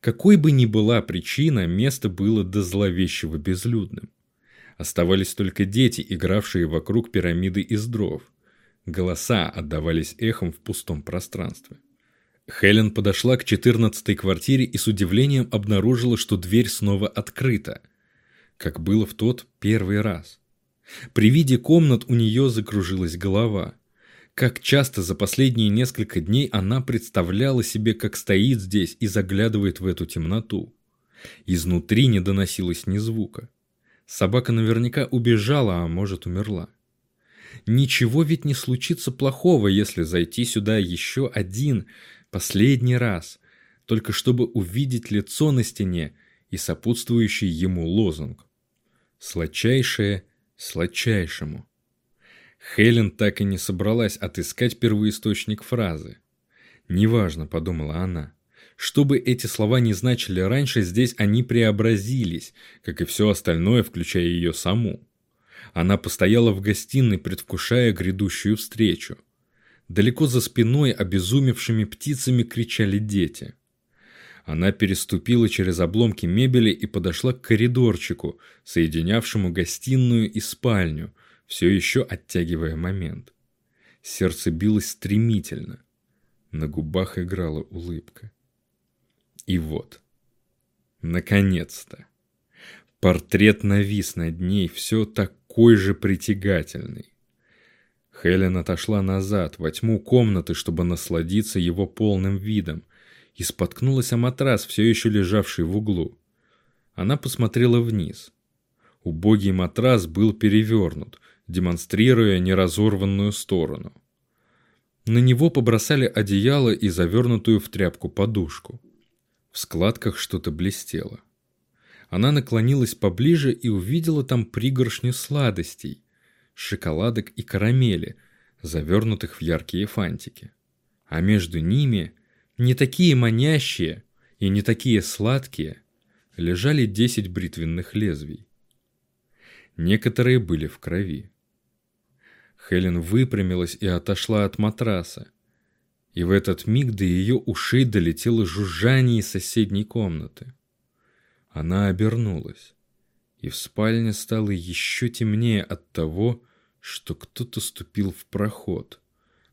Какой бы ни была причина, место было до зловещего безлюдным. Оставались только дети, игравшие вокруг пирамиды из дров. Голоса отдавались эхом в пустом пространстве. Хелен подошла к четырнадцатой квартире и с удивлением обнаружила, что дверь снова открыта, как было в тот первый раз. При виде комнат у нее закружилась голова. Как часто за последние несколько дней она представляла себе, как стоит здесь и заглядывает в эту темноту. Изнутри не доносилось ни звука. Собака наверняка убежала, а может умерла. Ничего ведь не случится плохого, если зайти сюда еще один, последний раз, только чтобы увидеть лицо на стене и сопутствующий ему лозунг. Сладчайшее сладчайшему. Хелен так и не собралась отыскать первоисточник фразы. «Неважно», — подумала она. Что бы эти слова не значили раньше, здесь они преобразились, как и все остальное, включая ее саму. Она постояла в гостиной, предвкушая грядущую встречу. Далеко за спиной обезумевшими птицами кричали дети. Она переступила через обломки мебели и подошла к коридорчику, соединявшему гостиную и спальню, все еще оттягивая момент. Сердце билось стремительно. На губах играла улыбка. И вот. Наконец-то. Портрет навис над ней, все такой же притягательный. Хелен отошла назад, во тьму комнаты, чтобы насладиться его полным видом, и споткнулась о матрас, все еще лежавший в углу. Она посмотрела вниз. Убогий матрас был перевернут, демонстрируя неразорванную сторону. На него побросали одеяло и завернутую в тряпку подушку. В складках что-то блестело. Она наклонилась поближе и увидела там пригоршню сладостей, шоколадок и карамели, завернутых в яркие фантики. А между ними, не такие манящие и не такие сладкие, лежали десять бритвенных лезвий. Некоторые были в крови. Хелен выпрямилась и отошла от матраса, и в этот миг до ее ушей долетело жужжание из соседней комнаты. Она обернулась, и в спальне стало еще темнее от того, что кто-то ступил в проход,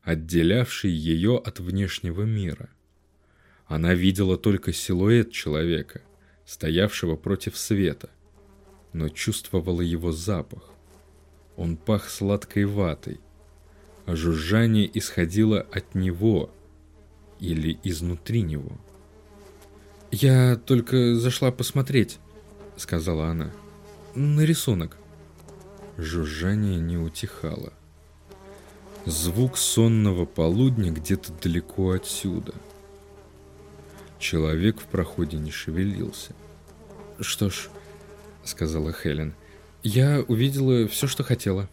отделявший ее от внешнего мира. Она видела только силуэт человека, стоявшего против света, но чувствовала его запах. Он пах сладкой ватой, а жужжание исходило от него или изнутри него. «Я только зашла посмотреть», — сказала она, — «на рисунок». Жужжание не утихало. Звук сонного полудня где-то далеко отсюда. Человек в проходе не шевелился. «Что ж», — сказала Хелен, — «я увидела все, что хотела».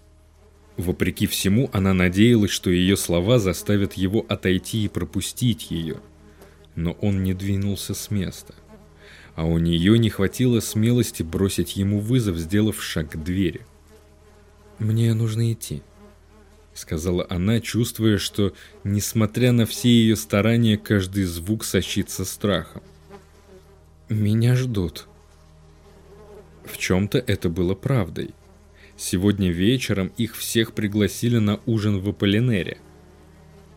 Вопреки всему, она надеялась, что ее слова заставят его отойти и пропустить ее. Но он не двинулся с места. А у нее не хватило смелости бросить ему вызов, сделав шаг к двери. «Мне нужно идти», — сказала она, чувствуя, что, несмотря на все ее старания, каждый звук сочится страхом. «Меня ждут». В чем-то это было правдой. Сегодня вечером их всех пригласили на ужин в Аполлинере.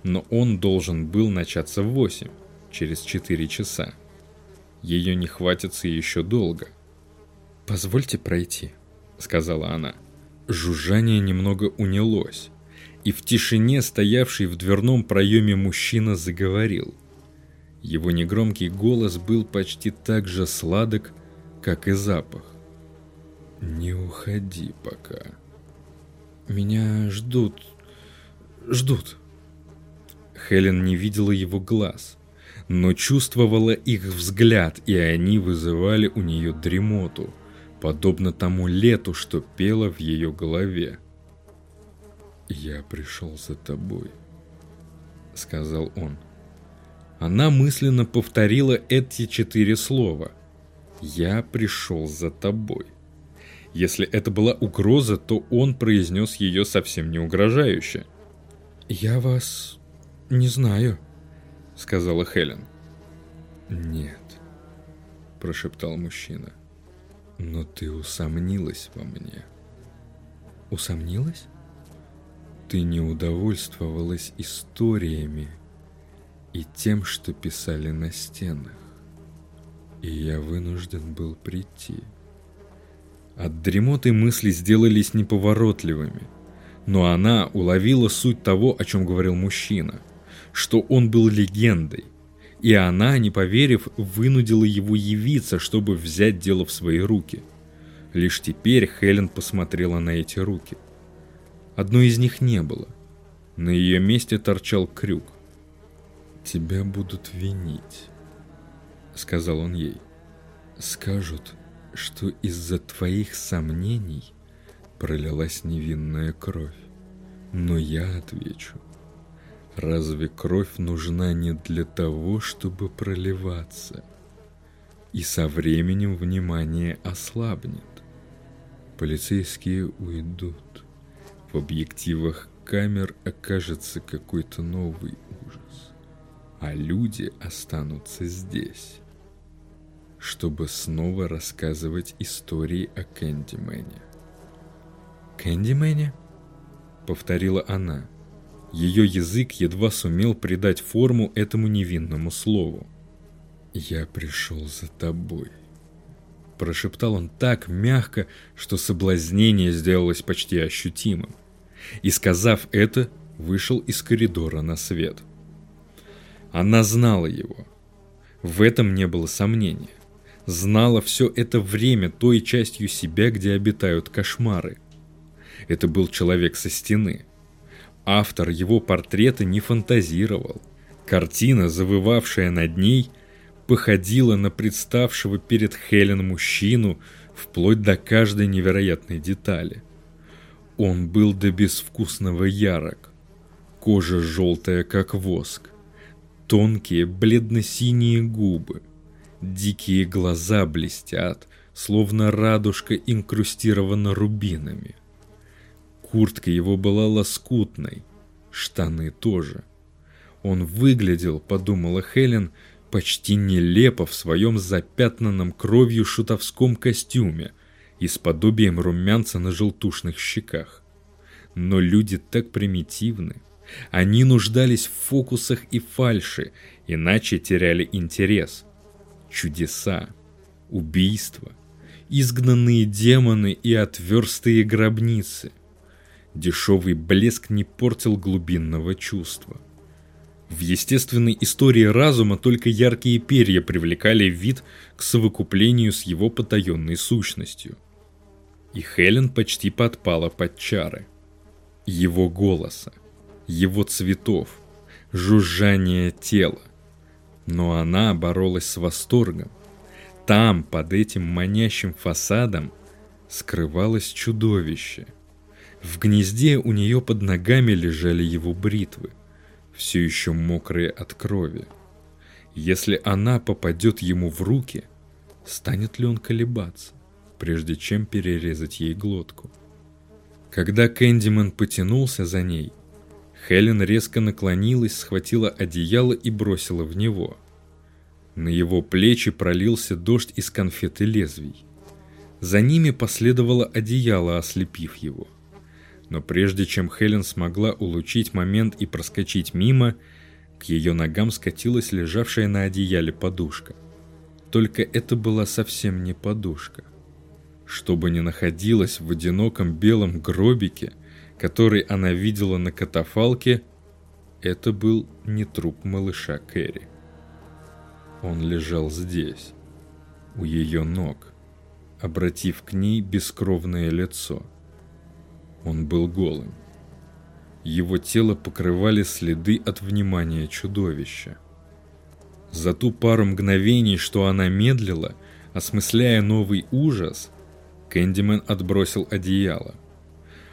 Но он должен был начаться в 8, через 4 часа. Ее не хватится еще долго. «Позвольте пройти», — сказала она. Жужжание немного унялось, и в тишине стоявший в дверном проеме мужчина заговорил. Его негромкий голос был почти так же сладок, как и запах. Не уходи пока. Меня ждут. Ждут. Хелен не видела его глаз, но чувствовала их взгляд, и они вызывали у нее дремоту, подобно тому лету, что пело в ее голове. «Я пришел за тобой», — сказал он. Она мысленно повторила эти четыре слова. «Я пришел за тобой». Если это была угроза, то он произнес ее совсем не угрожающе. «Я вас не знаю», — сказала Хелен. «Нет», — прошептал мужчина. «Но ты усомнилась во мне». «Усомнилась?» «Ты не удовольствовалась историями и тем, что писали на стенах, и я вынужден был прийти». От дремоты мысли сделались неповоротливыми, но она уловила суть того, о чем говорил мужчина, что он был легендой, и она, не поверив, вынудила его явиться, чтобы взять дело в свои руки. Лишь теперь Хелен посмотрела на эти руки. Одной из них не было. На ее месте торчал крюк. «Тебя будут винить», — сказал он ей. «Скажут, что из-за твоих сомнений пролилась невинная кровь. Но я отвечу, разве кровь нужна не для того, чтобы проливаться? И со временем внимание ослабнет. Полицейские уйдут. В объективах камер окажется какой-то новый ужас. А люди останутся здесь чтобы снова рассказывать истории о Кэндимене. «Кэндимене?» — повторила она. Ее язык едва сумел придать форму этому невинному слову. «Я пришел за тобой», — прошептал он так мягко, что соблазнение сделалось почти ощутимым. И, сказав это, вышел из коридора на свет. Она знала его. В этом не было сомнения знала все это время той частью себя, где обитают кошмары. Это был человек со стены. Автор его портрета не фантазировал. Картина, завывавшая над ней, походила на представшего перед Хелен мужчину вплоть до каждой невероятной детали. Он был до безвкусного ярок. Кожа желтая, как воск. Тонкие бледно-синие губы – Дикие глаза блестят, словно радужка инкрустирована рубинами. Куртка его была лоскутной, штаны тоже. Он выглядел, подумала Хелен, почти нелепо в своем запятнанном кровью шутовском костюме и с подобием румянца на желтушных щеках. Но люди так примитивны. Они нуждались в фокусах и фальши, иначе теряли интерес чудеса, убийства, изгнанные демоны и отверстые гробницы. Дешевый блеск не портил глубинного чувства. В естественной истории разума только яркие перья привлекали вид к совокуплению с его потаенной сущностью. И Хелен почти подпала под чары. Его голоса, его цветов, жужжание тела, но она боролась с восторгом. Там, под этим манящим фасадом, скрывалось чудовище. В гнезде у нее под ногами лежали его бритвы, все еще мокрые от крови. Если она попадет ему в руки, станет ли он колебаться, прежде чем перерезать ей глотку? Когда Кэндиман потянулся за ней, Хелен резко наклонилась, схватила одеяло и бросила в него. На его плечи пролился дождь из конфет и лезвий. За ними последовало одеяло, ослепив его. Но прежде чем Хелен смогла улучить момент и проскочить мимо, к ее ногам скатилась лежавшая на одеяле подушка. Только это была совсем не подушка. Что бы ни находилось в одиноком белом гробике – который она видела на катафалке, это был не труп малыша Кэрри. Он лежал здесь, у ее ног, обратив к ней бескровное лицо. Он был голым. Его тело покрывали следы от внимания чудовища. За ту пару мгновений, что она медлила, осмысляя новый ужас, Кэндимен отбросил одеяло –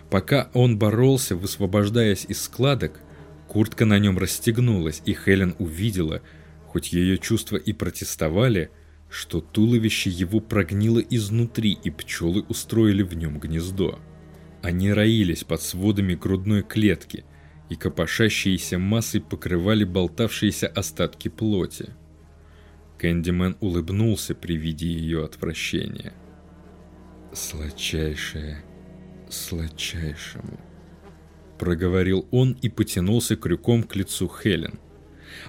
Пока он боролся, высвобождаясь из складок, куртка на нем расстегнулась, и Хелен увидела, хоть ее чувства и протестовали, что туловище его прогнило изнутри, и пчелы устроили в нем гнездо. Они роились под сводами грудной клетки, и копошащиеся массой покрывали болтавшиеся остатки плоти. Кэндимен улыбнулся при виде ее отвращения. «Сладчайшее, сладчайшему», — проговорил он и потянулся крюком к лицу Хелен.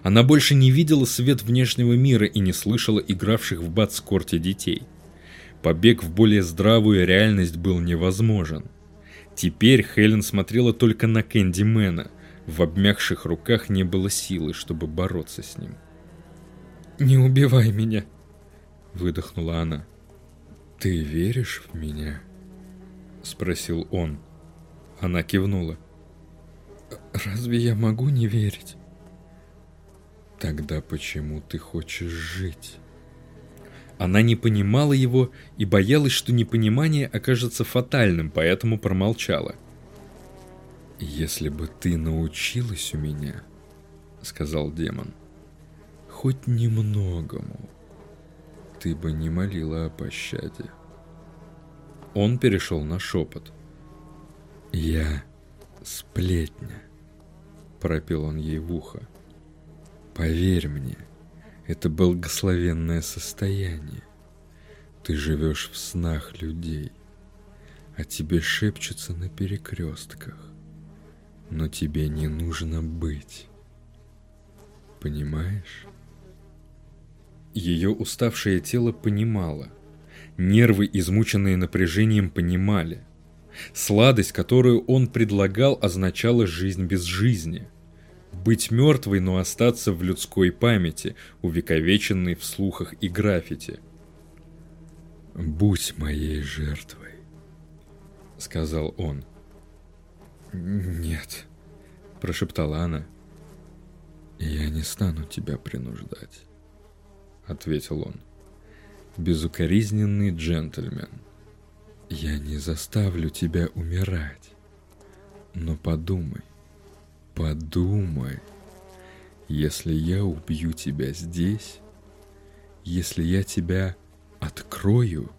Она больше не видела свет внешнего мира и не слышала игравших в бацкорте детей. Побег в более здравую реальность был невозможен. Теперь Хелен смотрела только на Кэндимена. В обмякших руках не было силы, чтобы бороться с ним. «Не убивай меня!» — выдохнула она. «Ты веришь в меня?» — спросил он. Она кивнула. «Разве я могу не верить?» «Тогда почему ты хочешь жить?» Она не понимала его и боялась, что непонимание окажется фатальным, поэтому промолчала. «Если бы ты научилась у меня, — сказал демон, — хоть немногому, ты бы не молила о пощаде». Он перешел на шепот. «Я сплетня», — пропел он ей в ухо. «Поверь мне, — это благословенное состояние. Ты живешь в снах людей, а тебе шепчутся на перекрестках. Но тебе не нужно быть. Понимаешь? Ее уставшее тело понимало. Нервы, измученные напряжением, понимали. Сладость, которую он предлагал, означала жизнь без жизни – быть мертвой, но остаться в людской памяти, увековеченной в слухах и граффити. «Будь моей жертвой», — сказал он. «Нет», — прошептала она. «Я не стану тебя принуждать», — ответил он. «Безукоризненный джентльмен, я не заставлю тебя умирать, но подумай, Подумай, если я убью тебя здесь, если я тебя открою,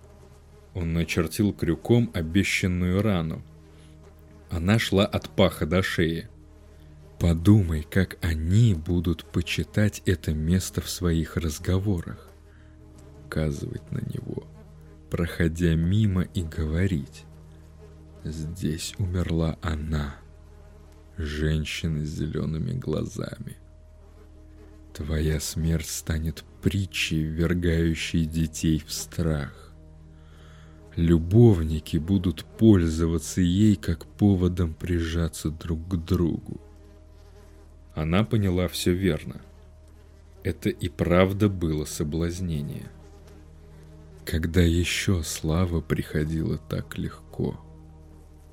он начертил крюком обещанную рану. Она шла от паха до шеи. Подумай, как они будут почитать это место в своих разговорах, указывать на него, проходя мимо и говорить. Здесь умерла она женщины с зелеными глазами. Твоя смерть станет притчей, ввергающей детей в страх. Любовники будут пользоваться ей как поводом прижаться друг к другу. Она поняла все верно. Это и правда было соблазнение. Когда еще слава приходила так легко?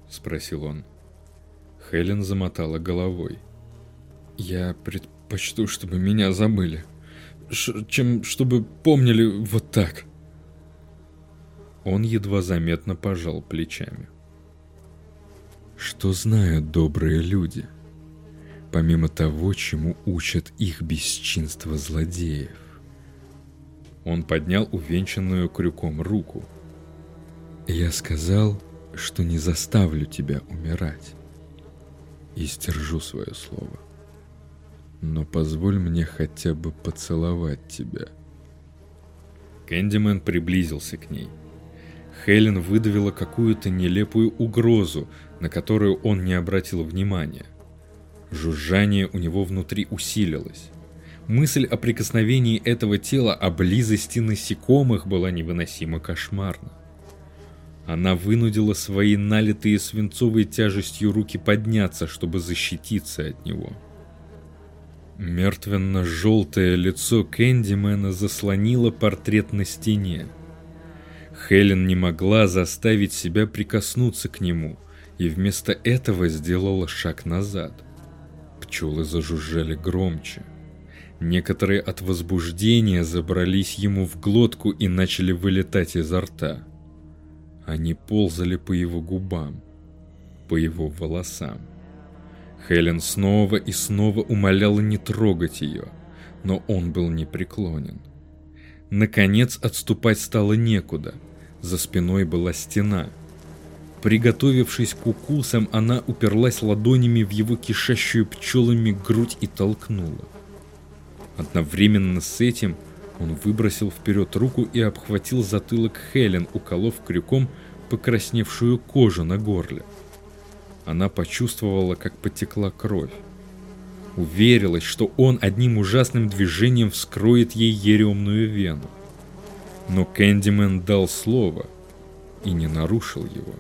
Спросил он. — Хелен замотала головой. «Я предпочту, чтобы меня забыли, чем чтобы помнили вот так». Он едва заметно пожал плечами. Что знают добрые люди, помимо того, чему учат их бесчинство злодеев? Он поднял увенчанную крюком руку. Я сказал, что не заставлю тебя умирать и сдержу свое слово. Но позволь мне хотя бы поцеловать тебя. Кэндимен приблизился к ней. Хелен выдавила какую-то нелепую угрозу, на которую он не обратил внимания. Жужжание у него внутри усилилось. Мысль о прикосновении этого тела, о близости насекомых была невыносимо кошмарна. Она вынудила свои налитые свинцовой тяжестью руки подняться, чтобы защититься от него. Мертвенно-желтое лицо Кэндимена заслонило портрет на стене. Хелен не могла заставить себя прикоснуться к нему, и вместо этого сделала шаг назад. Пчелы зажужжали громче. Некоторые от возбуждения забрались ему в глотку и начали вылетать изо рта. Они ползали по его губам. по его волосам. Хелен снова и снова умоляла не трогать ее, но он был непреклонен. Наконец отступать стало некуда. За спиной была стена. Приготовившись к укусам, она уперлась ладонями в его кишащую пчелами грудь и толкнула. Одновременно с этим он выбросил вперед руку и обхватил затылок Хелен, уколов крюком покрасневшую кожу на горле. Она почувствовала, как потекла кровь. Уверилась, что он одним ужасным движением вскроет ей еремную вену. Но Кэндимен дал слово и не нарушил его.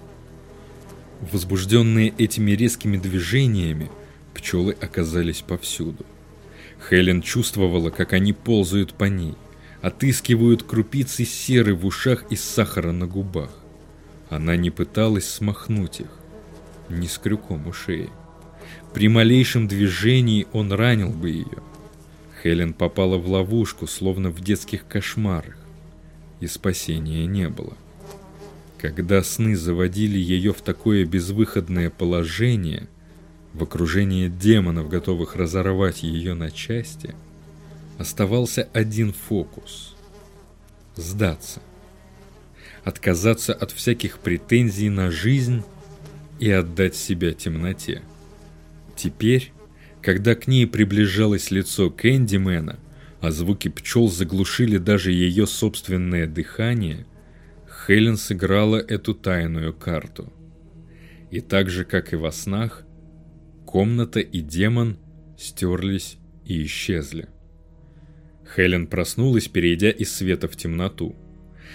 Возбужденные этими резкими движениями, пчелы оказались повсюду. Хелен чувствовала, как они ползают по ней, отыскивают крупицы серы в ушах и сахара на губах. Она не пыталась смахнуть их, ни с крюком у шеи. При малейшем движении он ранил бы ее. Хелен попала в ловушку, словно в детских кошмарах, и спасения не было. Когда сны заводили ее в такое безвыходное положение, в окружении демонов, готовых разорвать ее на части, оставался один фокус – сдаться. Отказаться от всяких претензий на жизнь и отдать себя темноте. Теперь, когда к ней приближалось лицо Кэндимена, а звуки пчел заглушили даже ее собственное дыхание, Хелен сыграла эту тайную карту. И так же, как и во снах, комната и демон стерлись и исчезли. Хелен проснулась, перейдя из света в темноту.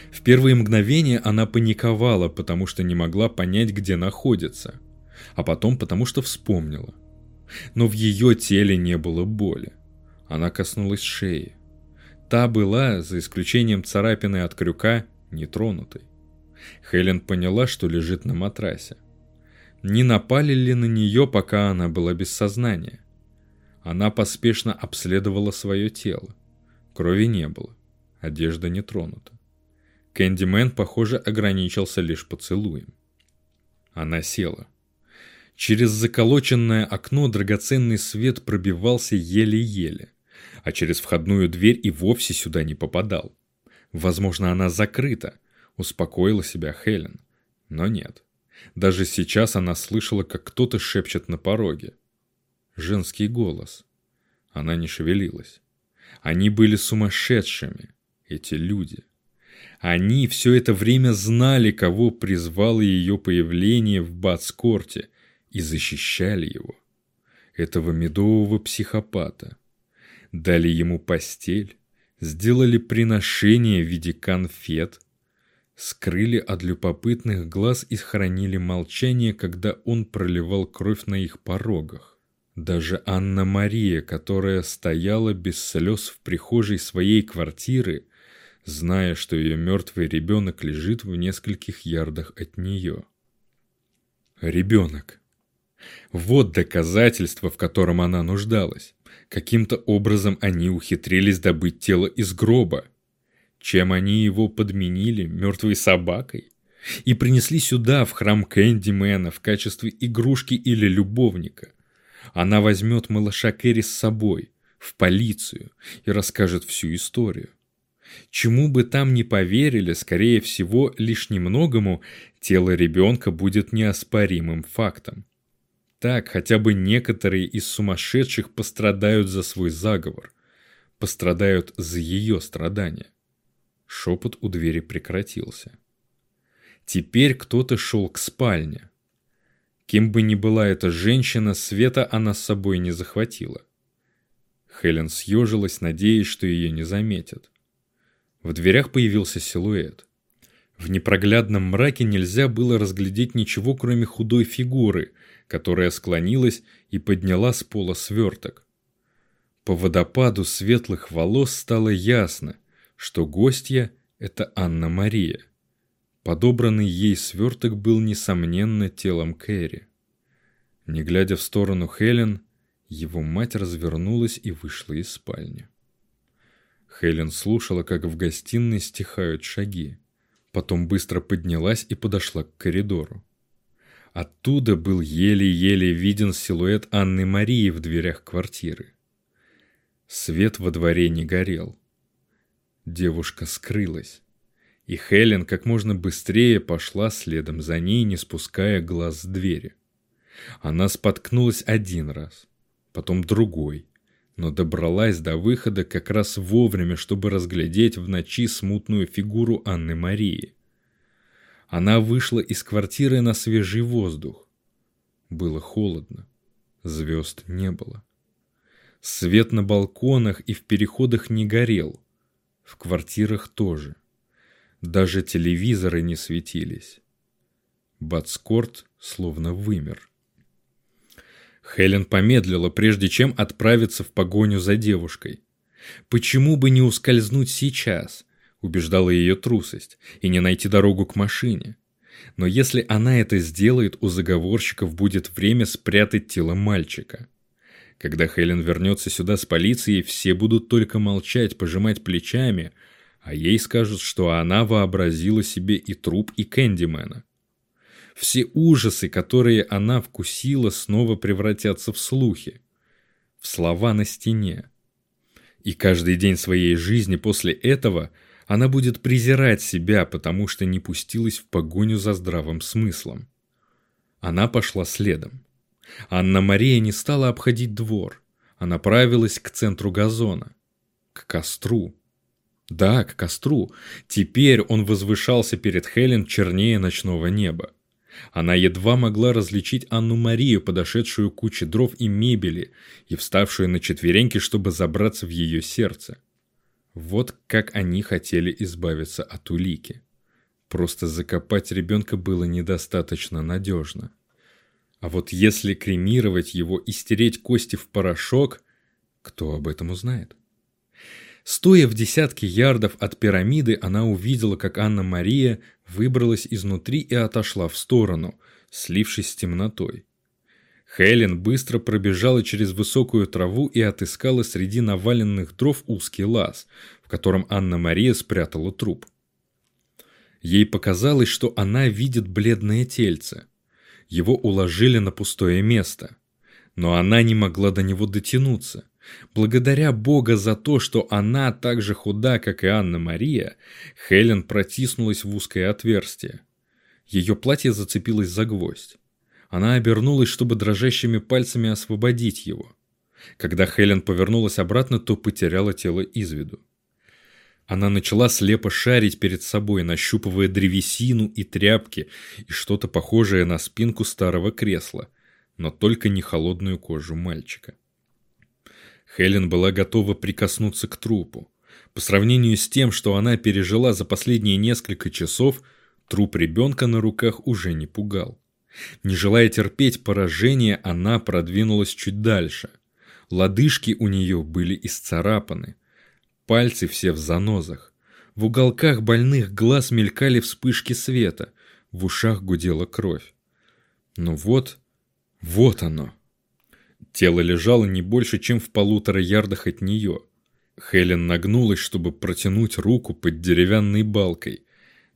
В первые мгновения она паниковала, потому что не могла понять, где находится, а потом потому что вспомнила. Но в ее теле не было боли. Она коснулась шеи. Та была, за исключением царапины от крюка, нетронутой. Хелен поняла, что лежит на матрасе. Не напали ли на нее, пока она была без сознания? Она поспешно обследовала свое тело. Крови не было, одежда не тронута. Кэндимен, похоже, ограничился лишь поцелуем. Она села. Через заколоченное окно драгоценный свет пробивался еле-еле, а через входную дверь и вовсе сюда не попадал. Возможно, она закрыта, успокоила себя Хелен. Но нет. Даже сейчас она слышала, как кто-то шепчет на пороге. Женский голос. Она не шевелилась. Они были сумасшедшими, эти люди. Они все это время знали, кого призвало ее появление в Бацкорте, и защищали его. Этого медового психопата. Дали ему постель, сделали приношение в виде конфет, скрыли от любопытных глаз и хранили молчание, когда он проливал кровь на их порогах. Даже Анна-Мария, которая стояла без слез в прихожей своей квартиры, зная, что ее мертвый ребенок лежит в нескольких ярдах от нее. Ребенок. Вот доказательство, в котором она нуждалась. Каким-то образом они ухитрились добыть тело из гроба. Чем они его подменили? Мертвой собакой? И принесли сюда, в храм Кэндимена, в качестве игрушки или любовника. Она возьмет малыша Кэрри с собой, в полицию, и расскажет всю историю. Чему бы там ни поверили, скорее всего, лишь немногому, тело ребенка будет неоспоримым фактом. Так хотя бы некоторые из сумасшедших пострадают за свой заговор, пострадают за ее страдания. Шепот у двери прекратился. Теперь кто-то шел к спальне. Кем бы ни была эта женщина, света она с собой не захватила. Хелен съежилась, надеясь, что ее не заметят. В дверях появился силуэт. В непроглядном мраке нельзя было разглядеть ничего, кроме худой фигуры, которая склонилась и подняла с пола сверток. По водопаду светлых волос стало ясно, что гостья — это Анна-Мария. Подобранный ей сверток был, несомненно, телом Кэрри. Не глядя в сторону Хелен, его мать развернулась и вышла из спальни. Хелен слушала, как в гостиной стихают шаги. Потом быстро поднялась и подошла к коридору. Оттуда был еле-еле виден силуэт Анны Марии в дверях квартиры. Свет во дворе не горел. Девушка скрылась, и Хелен как можно быстрее пошла следом за ней, не спуская глаз с двери. Она споткнулась один раз, потом другой, но добралась до выхода как раз вовремя, чтобы разглядеть в ночи смутную фигуру Анны Марии. Она вышла из квартиры на свежий воздух. Было холодно, звезд не было. Свет на балконах и в переходах не горел, в квартирах тоже. Даже телевизоры не светились. Батскорт словно вымер. Хелен помедлила, прежде чем отправиться в погоню за девушкой. Почему бы не ускользнуть сейчас, убеждала ее трусость, и не найти дорогу к машине? Но если она это сделает, у заговорщиков будет время спрятать тело мальчика. Когда Хелен вернется сюда с полицией, все будут только молчать, пожимать плечами, а ей скажут, что она вообразила себе и труп, и Кэндимена. Все ужасы, которые она вкусила, снова превратятся в слухи, в слова на стене. И каждый день своей жизни после этого она будет презирать себя, потому что не пустилась в погоню за здравым смыслом. Она пошла следом. Анна-Мария не стала обходить двор, а направилась к центру газона, к костру. Да, к костру. Теперь он возвышался перед Хелен чернее ночного неба. Она едва могла различить Анну-Марию, подошедшую к куче дров и мебели, и вставшую на четвереньки, чтобы забраться в ее сердце. Вот как они хотели избавиться от улики. Просто закопать ребенка было недостаточно надежно. А вот если кремировать его и стереть кости в порошок, кто об этом узнает? Стоя в десятке ярдов от пирамиды, она увидела, как Анна-Мария выбралась изнутри и отошла в сторону, слившись с темнотой. Хелен быстро пробежала через высокую траву и отыскала среди наваленных дров узкий лаз, в котором Анна-Мария спрятала труп. Ей показалось, что она видит бледное тельце. Его уложили на пустое место. Но она не могла до него дотянуться. Благодаря Бога за то, что она так же худа, как и Анна-Мария, Хелен протиснулась в узкое отверстие. Ее платье зацепилось за гвоздь. Она обернулась, чтобы дрожащими пальцами освободить его. Когда Хелен повернулась обратно, то потеряла тело из виду. Она начала слепо шарить перед собой, нащупывая древесину и тряпки и что-то похожее на спинку старого кресла, но только не холодную кожу мальчика. Хелен была готова прикоснуться к трупу. По сравнению с тем, что она пережила за последние несколько часов, труп ребенка на руках уже не пугал. Не желая терпеть поражение, она продвинулась чуть дальше. Лодыжки у нее были исцарапаны. Пальцы все в занозах. В уголках больных глаз мелькали вспышки света. В ушах гудела кровь. Ну вот, вот оно. Тело лежало не больше, чем в полутора ярдах от нее. Хелен нагнулась, чтобы протянуть руку под деревянной балкой,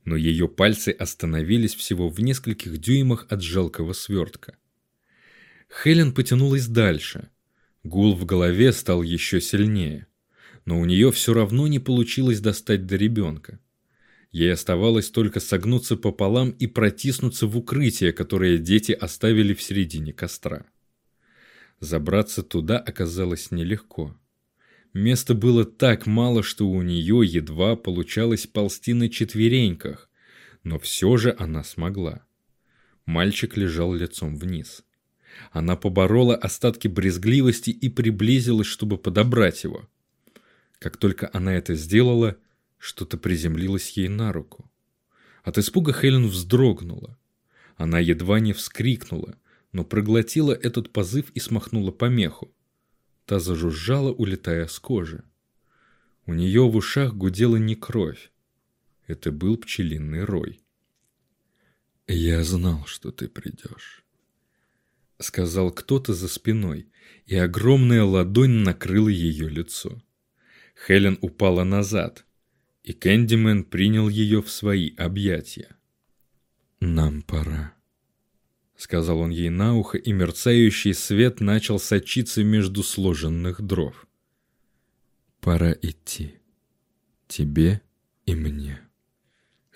но ее пальцы остановились всего в нескольких дюймах от жалкого свертка. Хелен потянулась дальше. Гул в голове стал еще сильнее, но у нее все равно не получилось достать до ребенка. Ей оставалось только согнуться пополам и протиснуться в укрытие, которое дети оставили в середине костра. Забраться туда оказалось нелегко. Места было так мало, что у нее едва получалось ползти на четвереньках, но все же она смогла. Мальчик лежал лицом вниз. Она поборола остатки брезгливости и приблизилась, чтобы подобрать его. Как только она это сделала, что-то приземлилось ей на руку. От испуга Хелен вздрогнула. Она едва не вскрикнула, но проглотила этот позыв и смахнула помеху. Та зажужжала, улетая с кожи. У нее в ушах гудела не кровь. Это был пчелиный рой. «Я знал, что ты придешь», — сказал кто-то за спиной, и огромная ладонь накрыла ее лицо. Хелен упала назад, и Кэндимен принял ее в свои объятия. «Нам пора». — сказал он ей на ухо, и мерцающий свет начал сочиться между сложенных дров. «Пора идти. Тебе и мне».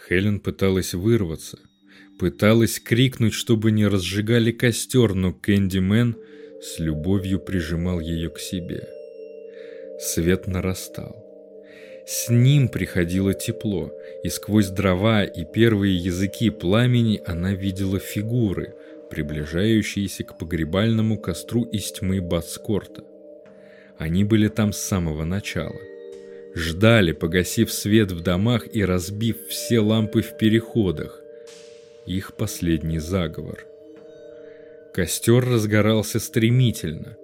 Хелен пыталась вырваться, пыталась крикнуть, чтобы не разжигали костер, но Кэндимен с любовью прижимал ее к себе. Свет нарастал. С ним приходило тепло, и сквозь дрова и первые языки пламени она видела фигуры, приближающиеся к погребальному костру из тьмы Батскорта. Они были там с самого начала. Ждали, погасив свет в домах и разбив все лампы в переходах. Их последний заговор. Костер разгорался стремительно,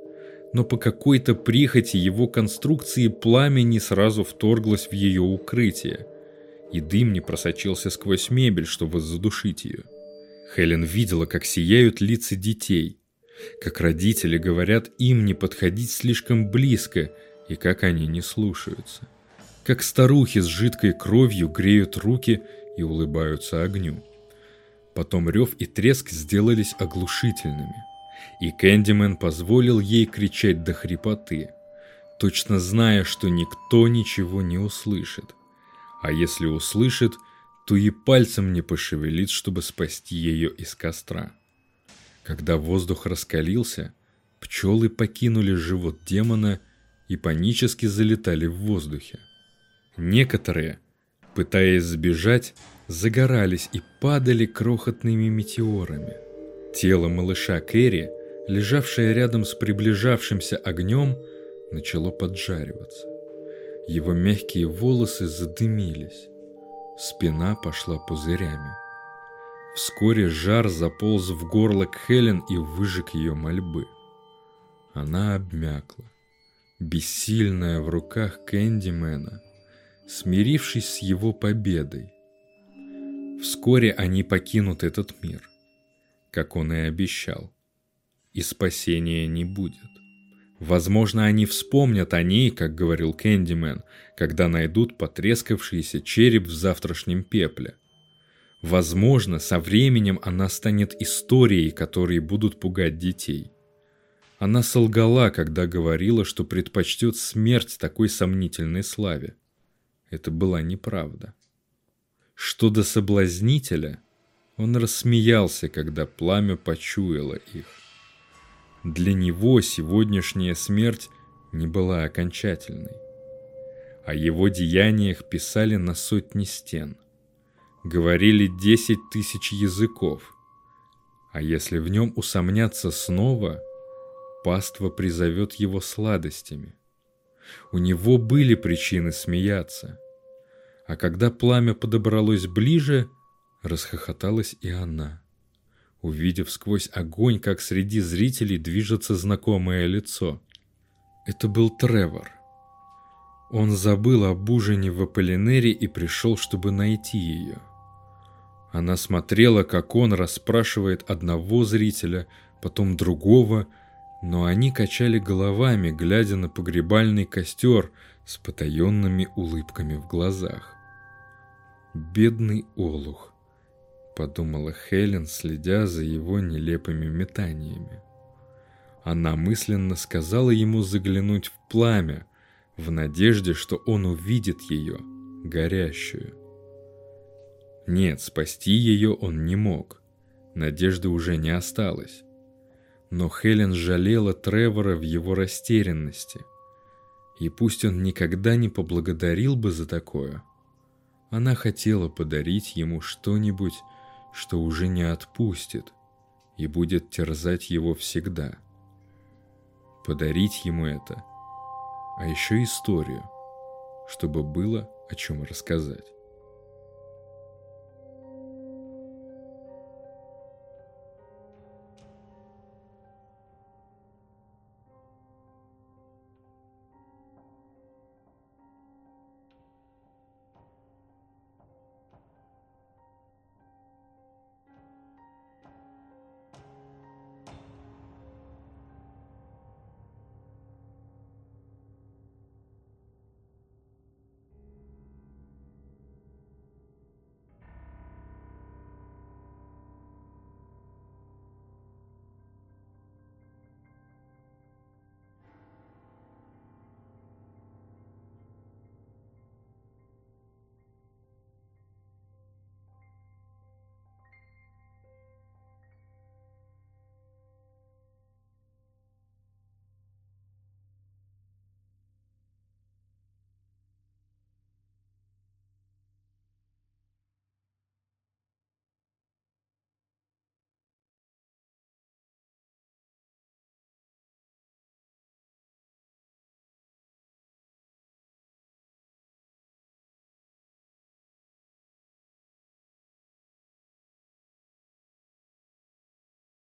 но по какой-то прихоти его конструкции пламя не сразу вторглось в ее укрытие, и дым не просочился сквозь мебель, чтобы задушить ее. Хелен видела, как сияют лица детей, как родители говорят им не подходить слишком близко, и как они не слушаются. Как старухи с жидкой кровью греют руки и улыбаются огню. Потом рев и треск сделались оглушительными, и Кэндимен позволил ей кричать до хрипоты, точно зная, что никто ничего не услышит. А если услышит, то и пальцем не пошевелит, чтобы спасти ее из костра. Когда воздух раскалился, пчелы покинули живот демона и панически залетали в воздухе. Некоторые, пытаясь сбежать, загорались и падали крохотными метеорами. Тело малыша Кэрри, лежавшее рядом с приближавшимся огнем, начало поджариваться. Его мягкие волосы задымились. Спина пошла пузырями. Вскоре жар заполз в горло к Хелен и выжег ее мольбы. Она обмякла, бессильная в руках Кэндимена, смирившись с его победой. Вскоре они покинут этот мир, как он и обещал, и спасения не будет. Возможно, они вспомнят о ней, как говорил Кэндимен, когда найдут потрескавшийся череп в завтрашнем пепле. Возможно, со временем она станет историей, которые будут пугать детей. Она солгала, когда говорила, что предпочтет смерть такой сомнительной славе. Это была неправда. Что до соблазнителя, он рассмеялся, когда пламя почуяло их. Для него сегодняшняя смерть не была окончательной. О его деяниях писали на сотни стен. Говорили десять тысяч языков. А если в нем усомнятся снова, паства призовет его сладостями. У него были причины смеяться. А когда пламя подобралось ближе, расхохоталась и она увидев сквозь огонь, как среди зрителей движется знакомое лицо. Это был Тревор. Он забыл об ужине в Аполлинере и пришел, чтобы найти ее. Она смотрела, как он расспрашивает одного зрителя, потом другого, но они качали головами, глядя на погребальный костер с потаенными улыбками в глазах. Бедный Олух подумала Хелен, следя за его нелепыми метаниями. Она мысленно сказала ему заглянуть в пламя, в надежде, что он увидит ее, горящую. Нет, спасти ее он не мог. Надежды уже не осталось. Но Хелен жалела Тревора в его растерянности. И пусть он никогда не поблагодарил бы за такое, она хотела подарить ему что-нибудь, что уже не отпустит и будет терзать его всегда. Подарить ему это, а еще историю, чтобы было о чем рассказать.